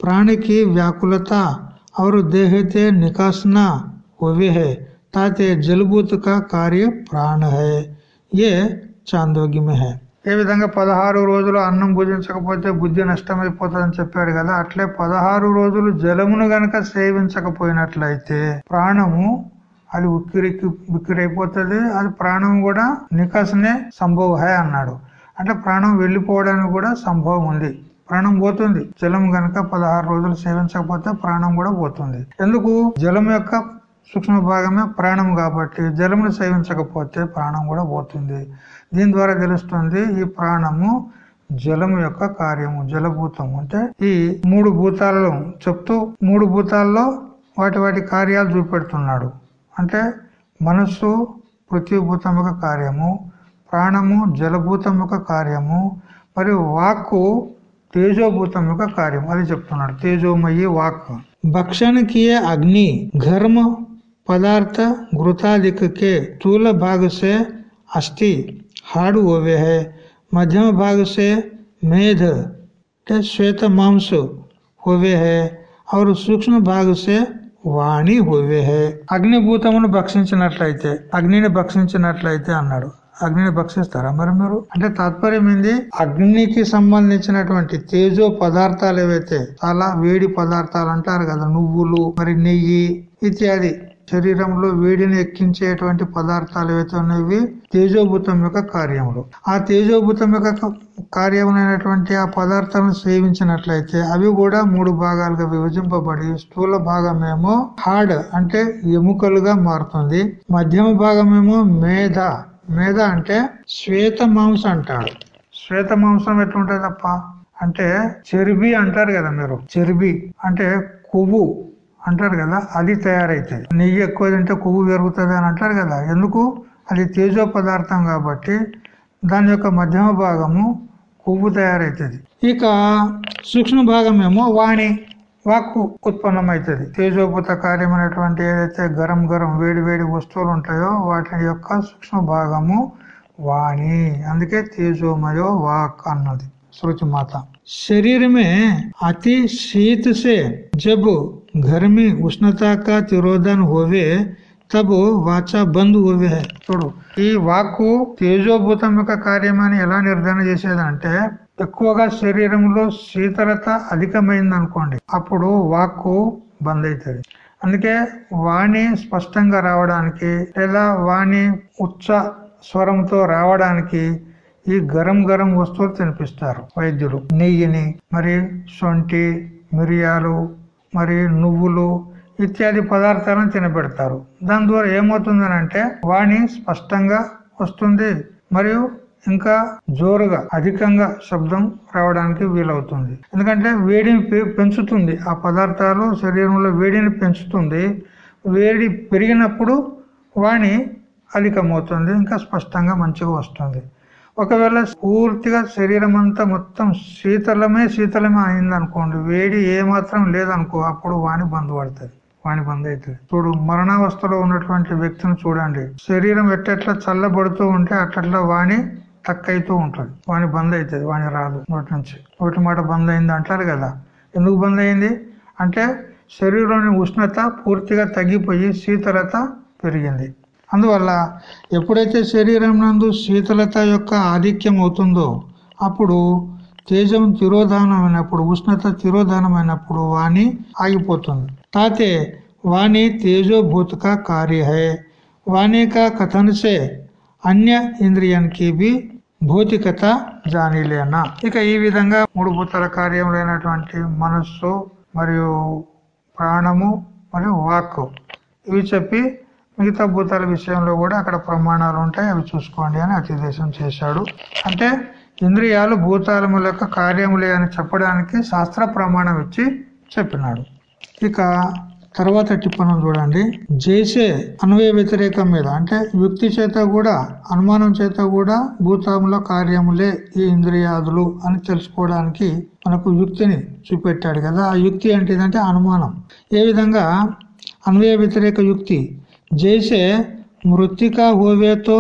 ప్రాణికి వ్యాకులత అవరు దేహతే నికాసన ఓవిహే తాతే జలుబూతుక కార్య ప్రాణ హే. ఏ చాందోగ్య में ఏ విధంగా పదహారు రోజులు అన్నం భుజించకపోతే బుద్ధి నష్టమైపోతుందని చెప్పాడు కదా అట్లే పదహారు రోజులు జలమును గనక సేవించకపోయినట్లయితే ప్రాణము అది ఉక్కిరికి ఉక్కిరైపోతుంది అది ప్రాణం కూడా నికసనే సంభవ హై అన్నాడు. అంటే ప్రాణం వెళ్ళిపోవడానికి కూడా సంభవం ఉంది ప్రాణం పోతుంది. జలం గనక పదహారు రోజులు సేవించకపోతే ప్రాణం కూడా పోతుంది. ఎందుకు? జలం యొక్క సూక్ష్మ భాగమే ప్రాణం కాబట్టి జలమును సేవించకపోతే ప్రాణం కూడా పోతుంది. దీని ద్వారా తెలుస్తుంది ఈ ప్రాణము జలం యొక్క కార్యము జలభూతం అంటే ఈ మూడు భూతాలలో చెప్తూ మూడు భూతాల్లో వాటి వాటి కార్యాలు చూపెడుతున్నాడు. అంటే మనస్సు పృథ్వీభూతం యొక్క కార్యము ప్రాణము జలభూతం యొక్క కార్యము మరియు వాక్కు తేజోభూతం యొక్క కార్యం అది చెప్తున్నాడు తేజోమయి వాక్. భక్షణకీయ అగ్ని ఘర్మ పదార్థ ఘృతాదికే తూల భాగసే అస్థి. हाड़ होवे है मध्यम भाग से मेध के श्वेत मांस होवे है और सूक्ष्म भाग से వాణి హోవే హే అగ్నిభూతమును భక్షించినట్లయితే అగ్నిని భక్షించినట్లయితే అన్నాడు అగ్నిని భక్షిస్తారా మరి మీరు అంటే తాత్పర్యం ఏంది అగ్నికి సంబంధించినటువంటి తేజో పదార్థాలు ఏవైతే చాలా వేడి పదార్థాలు అంటారు కదా నువ్వులు మరి నెయ్యి ఇత్యాది శరీరంలో వేడిని ఎక్కించేటువంటి పదార్థాలు ఏవైతే ఉన్నవి తేజోభూతం యొక్క కార్యములు. ఆ తేజోభూతం యొక్క కార్యములైనటువంటి ఆ పదార్థాలను సేవించినట్లయితే అవి కూడా మూడు భాగాలుగా విభజింపబడి స్థూల భాగమేమో హార్డ్ అంటే ఎముకలుగా మారుతుంది. మధ్యమ భాగమేమో మేధ. మేధ అంటే శ్వేత మాంసం అంటాడు శ్వేత మాంసం ఎట్లుంటది తప్ప అంటే చెరిబి అంటారు కదా మీరు. చెరిబి అంటే కొవ్వు. అంటారు కదా అది తయారవుతుంది నెయ్యి ఎక్కువ తింటే కొవ్వు పెరుగుతుంది అని అంటారు కదా ఎందుకు? అది తేజో పదార్థం కాబట్టి దాని యొక్క మధ్యమ భాగము కొవ్వు తయారవుతుంది ఇక సూక్ష్మ భాగం ఏమో వాణి వాక్కు ఉత్పన్నమవుతుంది తేజోపత కార్యమైనటువంటి ఏదైతే గరం గరం వేడి వేడి వస్తువులు ఉంటాయో వాటి యొక్క సూక్ష్మ భాగము వాణి. అందుకే తేజోమయో వాక్ అన్నది. శృతి మాత. శరీరమే అతి శీతసే జబ్బు. जब गर्मी उष्णता का तिरोधन होवे తబ్ వాచా బంద్ హోవే చూడు ఈ వాక్కు తేజోభూతం యొక్క కార్యమని ఎలా నిర్ధారణ చేసేదంటే ఎక్కువగా శరీరంలో శీతలత అధికమైంది అనుకోండి అప్పుడు వాక్కు బంద్ అవుతుంది అందుకే వాణి స్పష్టంగా రావడానికి లేదా వాణి ఉచ్చ స్వరంతో రావడానికి ఈ గరం గరం వస్తువులు తినిపిస్తారు వైద్యులు నెయ్యిని మరి సొంటి మిరియాలు మరి నువ్వులు ఇత్యాది పదార్థాలను తినబెడతారు. దాని ద్వారా ఏమవుతుందని అంటే వాణి స్పష్టంగా వస్తుంది మరియు ఇంకా జోరుగా అధికంగా శబ్దం రావడానికి వీలవుతుంది. ఎందుకంటే వేడిని పెంచుతుంది. ఆ పదార్థాలు శరీరంలో వేడిని పెంచుతుంది. వేడి పెరిగినప్పుడు వాణి అధికమవుతుంది ఇంకా స్పష్టంగా మంచిగా వస్తుంది. ఒకవేళ పూర్తిగా శరీరం అంతా మొత్తం శీతలమే శీతలమే అయింది అనుకోండి వేడి ఏ మాత్రం లేదనుకో అప్పుడు వాణి బంద్ పడుతుంది. వాణి బంద్ అవుతుంది. చూడు మరణావస్థలో ఉన్నటువంటి వ్యక్తిని చూడండి. శరీరం ఎట్టెట్లా చల్లబడుతూ ఉంటే అట్లా వాణి తక్కైతూ ఉంటుంది. వాణి బంద్ అవుతుంది వాణి రాదు నోటి నుంచి. నోటి మాట బంద్ అయింది అంటారు కదా. ఎందుకు బంద్ అయింది? అంటే శరీరంలోని ఉష్ణత పూర్తిగా తగ్గిపోయి శీతలత పెరిగింది. అందువల్ల ఎప్పుడైతే శరీరం నందు శీతలత యొక్క ఆధిక్యం అవుతుందో అప్పుడు తేజం తిరోధానమైనప్పుడు ఉష్ణత తిరోధానమైనప్పుడు వాణి ఆగిపోతుంది. తాతే వాణి తేజోభూత కా కార్య హై వాణి కా అన్య ఇంద్రియానికి బి భౌతికత జానిలేనా. ఇక ఈ విధంగా మూడు భూతల కార్యములైనటువంటి మనస్సు మరియు ప్రాణము మరియు వాక్కు. ఇవి చెప్పి మిగతా భూతాల విషయంలో కూడా అక్కడ ప్రమాణాలు ఉంటాయి అవి చూసుకోండి అని అతిదేశం చేశాడు. అంటే ఇంద్రియాలు భూతాలముల యొక్క కార్యములే అని చెప్పడానికి శాస్త్ర ప్రమాణం ఇచ్చి చెప్పినాడు. ఇక తర్వాత టిప్పణం చూడండి. జేసే అన్వయ వ్యతిరేకం మీద అంటే యుక్తి చేత కూడా అనుమానం చేత కూడా భూతాముల కార్యములే ఈ ఇంద్రియాదులు అని తెలుసుకోవడానికి మనకు యుక్తిని చూపెట్టాడు కదా. ఆ యుక్తి అంటే ఏంటంటే అనుమానం. ఏ విధంగా? అన్వయ వ్యతిరేక యుక్తి. जैसे मृतिका होवे तो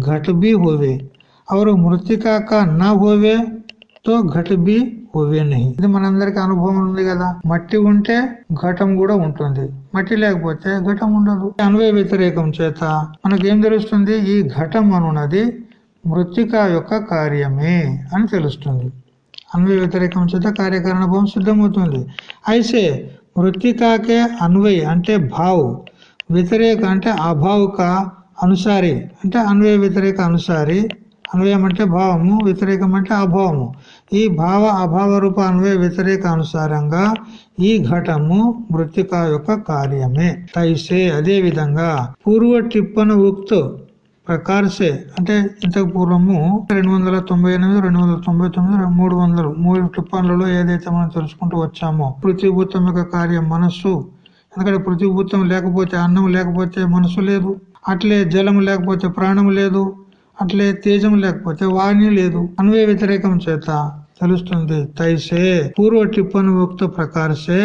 घट भी होवे और మృతికా కా నా హోవే తో ఘట్ బి హోవే నహి ఇది మనందరికి అనుభవం ఉంది కదా మట్టి ఉంటే ఘటం కూడా ఉంటుంది మట్టి లేకపోతే ఘటం ఉండదు అన్వయ వ్యతిరేకం చేత మనకేం తెలుస్తుంది ఈ ఘటం అనున్నది మృతిక యొక్క కార్యమే అని తెలుస్తుంది అన్వయ వ్యతిరేకం చేత కార్యకారణ భావం సిద్ధమవుతుంది అయితే మృతికాకే అన్వయ్ అంటే భావ్ వ్యతిరేక అంటే అభావుక అనుసారి అంటే అన్వయ వ్యతిరేక అనుసారి. అన్వయం అంటే భావము వ్యతిరేకం అంటే అభావము. ఈ భావ అభావ రూప అన్వయ వ్యతిరేక అనుసారంగా ఈ ఘటము మృతిక యొక్క కార్యమే. తైసే అదే విధంగా పూర్వ టిప్పన ఉక్తు ప్రకారసే అంటే ఇంతకు పూర్వము రెండు వందల తొంభై ఎనిమిది రెండు వందల తొంభై తొమ్మిది మూడు వందలు మూడు టిప్పన్లలో ఏదైతే మనం తెలుసుకుంటూ వచ్చామో పృథ్వీభూతం యొక్క కార్యం మనస్సు ఎందుకంటే ప్రతిభూతం లేకపోతే అన్నం లేకపోతే మనసు లేదు అట్లే జలం లేకపోతే ప్రాణం లేదు అట్లే తేజం లేకపోతే వాణి లేదు. అన్వయ వ్యతిరేకం చేత తెలుస్తుంది. తైసే పూర్వ టిప్పను ఉక్త ప్రకారసే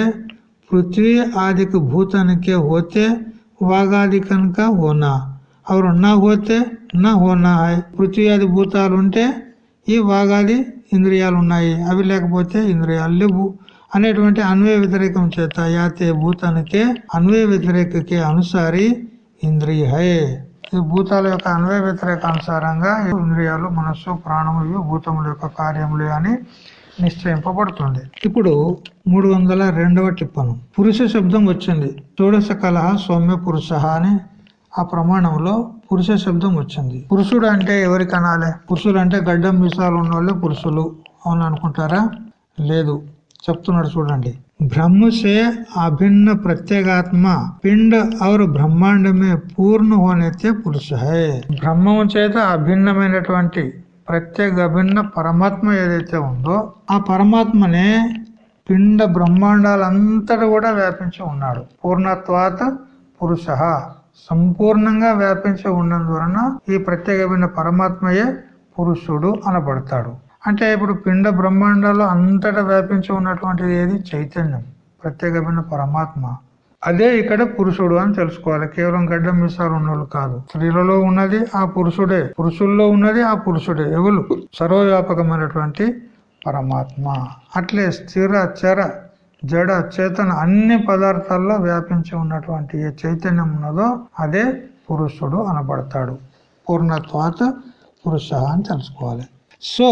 పృథ్వీ आदि భూతానికే भूतन వాగాది కనుక హోనా. का నా और నా హోనా न పృథ్వీ ఆది భూతాలు ఉంటే ఈ వాగాది ఇంద్రియాలు ఉన్నాయి అవి లేకపోతే ఇంద్రియాలు లేవు. అనేటువంటి అన్వయ వ్యతిరేకం చేత యాతే భూతానికే అన్వయ వ్యతిరేకకే అనుసారి ఇంద్రియ. ఈ భూతాల యొక్క అన్వయ వ్యతిరేక అనుసారంగా ఈ ఇంద్రియాలు మనస్సు ప్రాణము ఇవి భూతముల యొక్క కార్యములు అని నిశ్చయింపబడుతుంది. ఇప్పుడు మూడు వందల రెండవ టిప్పను పురుష శబ్దం వచ్చింది. షోడశ కలహ సౌమ్య పురుష అని ఆ ప్రమాణంలో పురుష శబ్దం వచ్చింది. పురుషుడు అంటే ఎవరికి అనాలి పురుషుడు అంటే గడ్డం మీసాలు ఉన్న వాళ్ళే పురుషులు అవును అనుకుంటారా? లేదు. చెప్తున్నాడు చూడండి ब्रह्म से अभिन्न प्रत्येगात्मा पिंड और ब्रह्मांड में పూర్ణ होने से పురుష है బ్రహ్మము చేత అభిన్నమైనటువంటి ప్రత్యేక అభిన్న పరమాత్మ ఏదైతే ఉందో ఆ పరమాత్మనే పిండ బ్రహ్మాండాలంతటా కూడా వ్యాపించి ఉన్నాడు పూర్ణత్వాత పురుష సంపూర్ణంగా వ్యాపించి ఉన్నందువలన ఈ ప్రత్యేకమైన పరమాత్మయే పురుషుడు అనబడతాడు అంటే ఇప్పుడు పిండ బ్రహ్మాండాలు అంతటా వ్యాపించి ఉన్నటువంటిది ఏది? చైతన్యం. ప్రత్యేకమైన పరమాత్మ. అదే ఇక్కడ పురుషుడు అని తెలుసుకోవాలి. కేవలం గడ్డం మిసాలు ఉన్నోళ్ళు కాదు. స్త్రీలలో ఉన్నది ఆ పురుషుడే. పురుషుల్లో ఉన్నది ఆ పురుషుడే. ఎవరు? సర్వవ్యాపకమైనటువంటి పరమాత్మ. అట్లే స్థిర చర జడ చేతన అన్ని పదార్థాల్లో వ్యాపించి ఉన్నటువంటి ఏ చైతన్యం ఉన్నదో అదే పురుషుడు అనబడతాడు. పూర్ణత్వాత పురుష అని తెలుసుకోవాలి. సో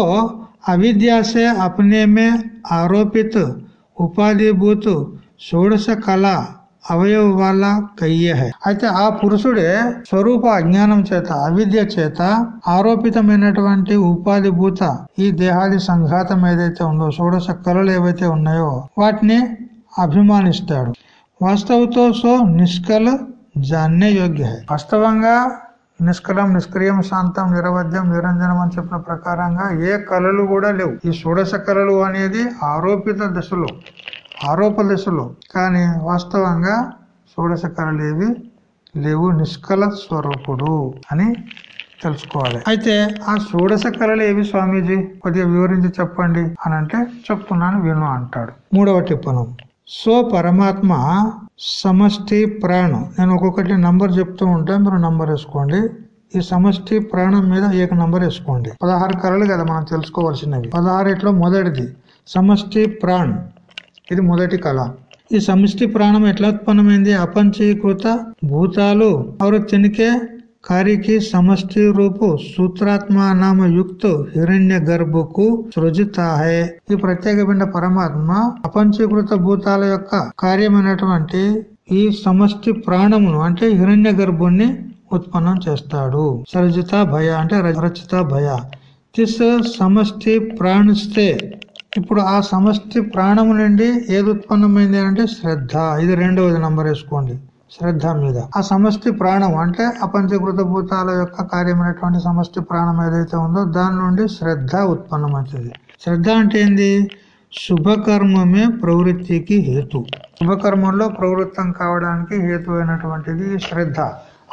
अविद्या से अपने में आरोपित ఉపాధిభూత షోడశ కళ అవయవ వాళ్ళ కయ్య అయితే ఆ పురుషుడే స్వరూప అజ్ఞానం చేత అవిద్య చేత ఆరోపితమైనటువంటి ఉపాధిభూత ఈ దేహాది సంఘాతం ఏదైతే ఉందో షోడశ కళలు ఏవైతే ఉన్నాయో వాటిని అభిమానిస్తాడు వాస్తవతో సో నిష్కల జాన్య యోగ్య వాస్తవంగా నిష్కలం నిష్క్రియం శాంతం నిరవధ్యం నిరంజనం అని చెప్పిన ప్రకారంగా ఏ కళలు కూడా లేవు. ఈ షోడశ కళలు అనేది ఆరోపిత దశలో ఆరోప దశలో. కానీ వాస్తవంగా షోడశ కళలు ఏవి? లేవు. నిష్కల స్వరూపుడు అని తెలుసుకోవాలి. అయితే ఆ షోడశ కళలు ఏవి స్వామీజీ? కొద్దిగా వివరించి చెప్పండి అని అంటే చెప్తున్నాను విను అంటాడు. మూడవ టిప్పణం. సో పరమాత్మ సమష్టి ప్రాణం. నేను ఒక్కొక్కటి నంబర్ చెప్తూ ఉంటా మీరు నంబర్ వేసుకోండి. ఈ సమష్టి ప్రాణం మీద ఏక నంబర్ వేసుకోండి. పదహారు కళలు కదా మనం తెలుసుకోవాల్సినవి. పదహారిట్లో మొదటిది సమష్టి ప్రాణ్. ఇది మొదటి కళ. ఈ సమష్టి ప్రాణం ఎట్లా ఉత్పన్నమైంది? అపంచీకృత భూతాలు. और తినికే కారికి సమష్టి రూపు సూత్రాత్మ నామ యుక్త హిరణ్య గర్భకు సృజితాహే. హై ఈ ప్రత్యేకమైన పరమాత్మ అపంచీకృత భూతాల యొక్క కార్యమైనటువంటి ఈ సమష్టి ప్రాణమును అంటే హిరణ్య గర్భుణ్ణి ఉత్పన్నం చేస్తాడు. సృజిత భయ అంటే రచిత భయ. తిస్ సమష్టి ప్రాణిస్తే ఇప్పుడు ఆ సమష్టి ప్రాణము నుండి ఏది ఉత్పన్నమైంది అంటే శ్రద్ధ. ఇది రెండవది నంబర్ వేసుకోండి శ్రద్ధ మీద. ఆ సమష్టి ప్రాణం అంటే అపంచకృత భూతాల యొక్క కార్యమైనటువంటి సమష్టి ప్రాణం ఏదైతే ఉందో దాని నుండి శ్రద్ధ ఉత్పన్నమవుతుంది. శ్రద్ధ అంటే ఏంది? శుభకర్మమే ప్రవృత్తికి హేతు. శుభకర్మంలో ప్రవృత్తం కావడానికి హేతు అయినటువంటిది శ్రద్ధ.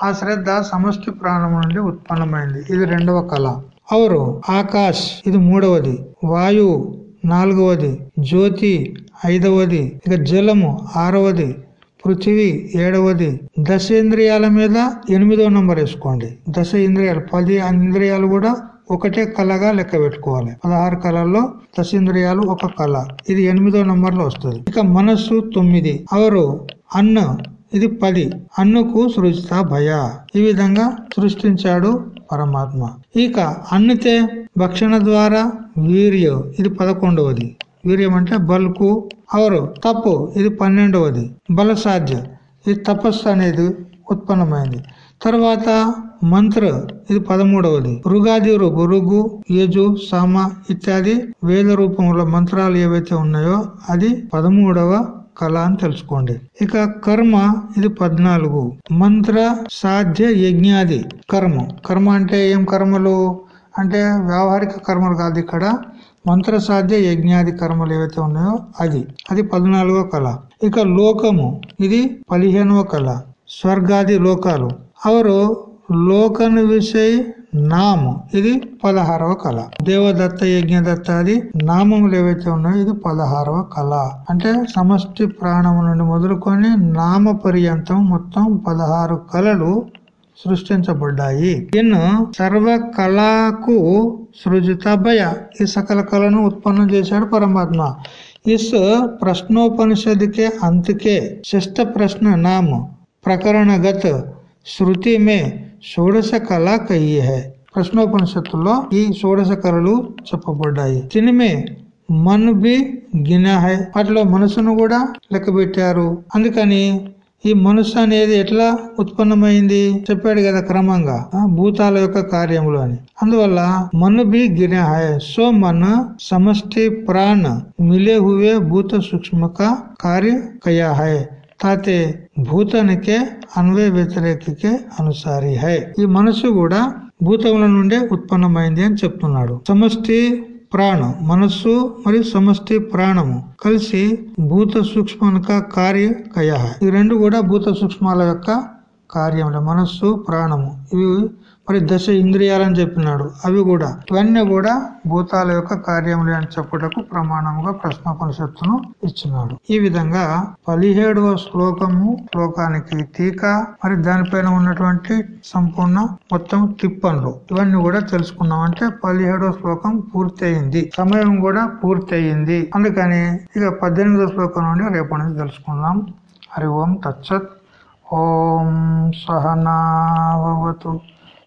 ఆ శ్రద్ధ సమష్టి ప్రాణం నుండి ఉత్పన్నమైంది. ఇది రెండవ కళ. అవరు ఆకాశ్ ఇది మూడవది. వాయువు నాలుగవది. జ్యోతి ఐదవది. ఇక జలము ఆరవది. పృథివీ ఏడవది. దశ ఇంద్రియాల మీద ఎనిమిదో నంబర్ వేసుకోండి. దశ ఇంద్రియాలు పది ఇంద్రియాలు కూడా ఒకటే కళగా లెక్క పెట్టుకోవాలి. పదహారు కళల్లో దశేంద్రియాలు ఒక కళ. ఇది ఎనిమిదో నంబర్లో వస్తుంది. ఇక మనస్సు తొమ్మిది. అవరు అన్న. ఇది పది. అన్నుకు సృష్ట భయ. ఈ విధంగా సృష్టించాడు పరమాత్మ. ఇక అన్నితే భక్షణ ద్వారా వీర్య. ఇది పదకొండవది. వీర్యం అంటే బల్కు అవరు తప్పు. ఇది పన్నెండవది. బల సాధ్య ఇది తపస్సు అనేది ఉత్పన్నమైంది తర్వాత మంత్ర. ఇది పదమూడవది. రుగాది రుగు యజు సామ ఇత్యాది వేద రూపంలో మంత్రాలు ఏవైతే ఉన్నాయో అది పదమూడవ కళ అని తెలుసుకోండి. ఇక కర్మ. ఇది పద్నాలుగు. మంత్ర సాధ్య యజ్ఞాది. కర్మ. కర్మ అంటే ఏం కర్మలు? అంటే వ్యావహారిక కర్మలు కాదు ఇక్కడ. మంత్ర సాధ్య యజ్ఞాది కర్మలు ఏవైతే ఉన్నాయో అది అది పద్నాలుగో కళ. ఇక లోకము ఇది పదిహేనవ కళ. స్వర్గాది లోకాలు. అవరు లోకను విషయ నాము ఇది పదహారవ కళ. దేవదత్త యజ్ఞదత్త అది నామములు ఏవైతే ఉన్నాయో ఇది పదహారవ కళ. అంటే సమష్టి ప్రాణము నుండి మొదలుకొని నామ పర్యంతం మొత్తం పదహారు కళలు సృష్టించబడ్డాయి. నేను సర్వ కళకు సృజిత భయ ఈ సకల కళను ఉత్పన్నం చేశాడు పరమాత్మ. ఇస్ ప్రశ్నోపనిషదికే అంతకే శిష్ట ప్రశ్న నామ ప్రకరణగత శృతి మే షోడశ కళా కయ్యి హై. ప్రశ్నోపనిషత్తులో ఈ షోడశ కళలు చెప్పబడ్డాయి. తినిమే మన్ బి గినా వాటిలో మనసును కూడా లెక్క పెట్టారు అందుకని ఈ మనసు అనేది ఎట్లా ఉత్పన్నమైంది? చెప్పాడు కదా క్రమంగా ఆ, భూతాల యొక్క కార్యములు అని. అందువల్ల మను బి గిన హై సో మన సమష్టి ప్రాణ మిలే హువే భూత సూక్ష్మక కార్య కయా హై తాతే భూతానికే అన్వయ వ్యతిరేకకే అనుసారి హై ఈ మనసు కూడా భూతముల నుండే ఉత్పన్నమైంది అని చెప్తున్నాడు. సమష్టి ప్రాణం మనస్సు మరియు సమష్టి ప్రాణము కలిసి భూత సూక్ష్మక కార్య కయ ఈ రెండు కూడా భూత సూక్ష్మాల యొక్క కార్యములు మనస్సు ప్రాణము. ఇవి మరి దశ ఇంద్రియాలని చెప్పినాడు. అవి కూడా ఇవన్నీ కూడా భూతాల యొక్క కార్యములు అని చెప్పుటకు ప్రమాణముగా ప్రశ్నోపనిషత్తును ఇచ్చినాడు. ఈ విధంగా పదిహేడవ శ్లోకము శ్లోకానికి టీకా మరి దానిపైన ఉన్నటువంటి సంపూర్ణ మొత్తం తిప్పన్లు ఇవన్నీ కూడా తెలుసుకున్నాం అంటే పదిహేడవ శ్లోకం పూర్తయింది. సమయం కూడా పూర్తయింది. అందుకని ఇక పద్దెనిమిదవ శ్లోకం నుండి రేపటి నుంచి తెలుసుకుందాం. హరి ఓం తచ్చత్ ఓం సహనావతు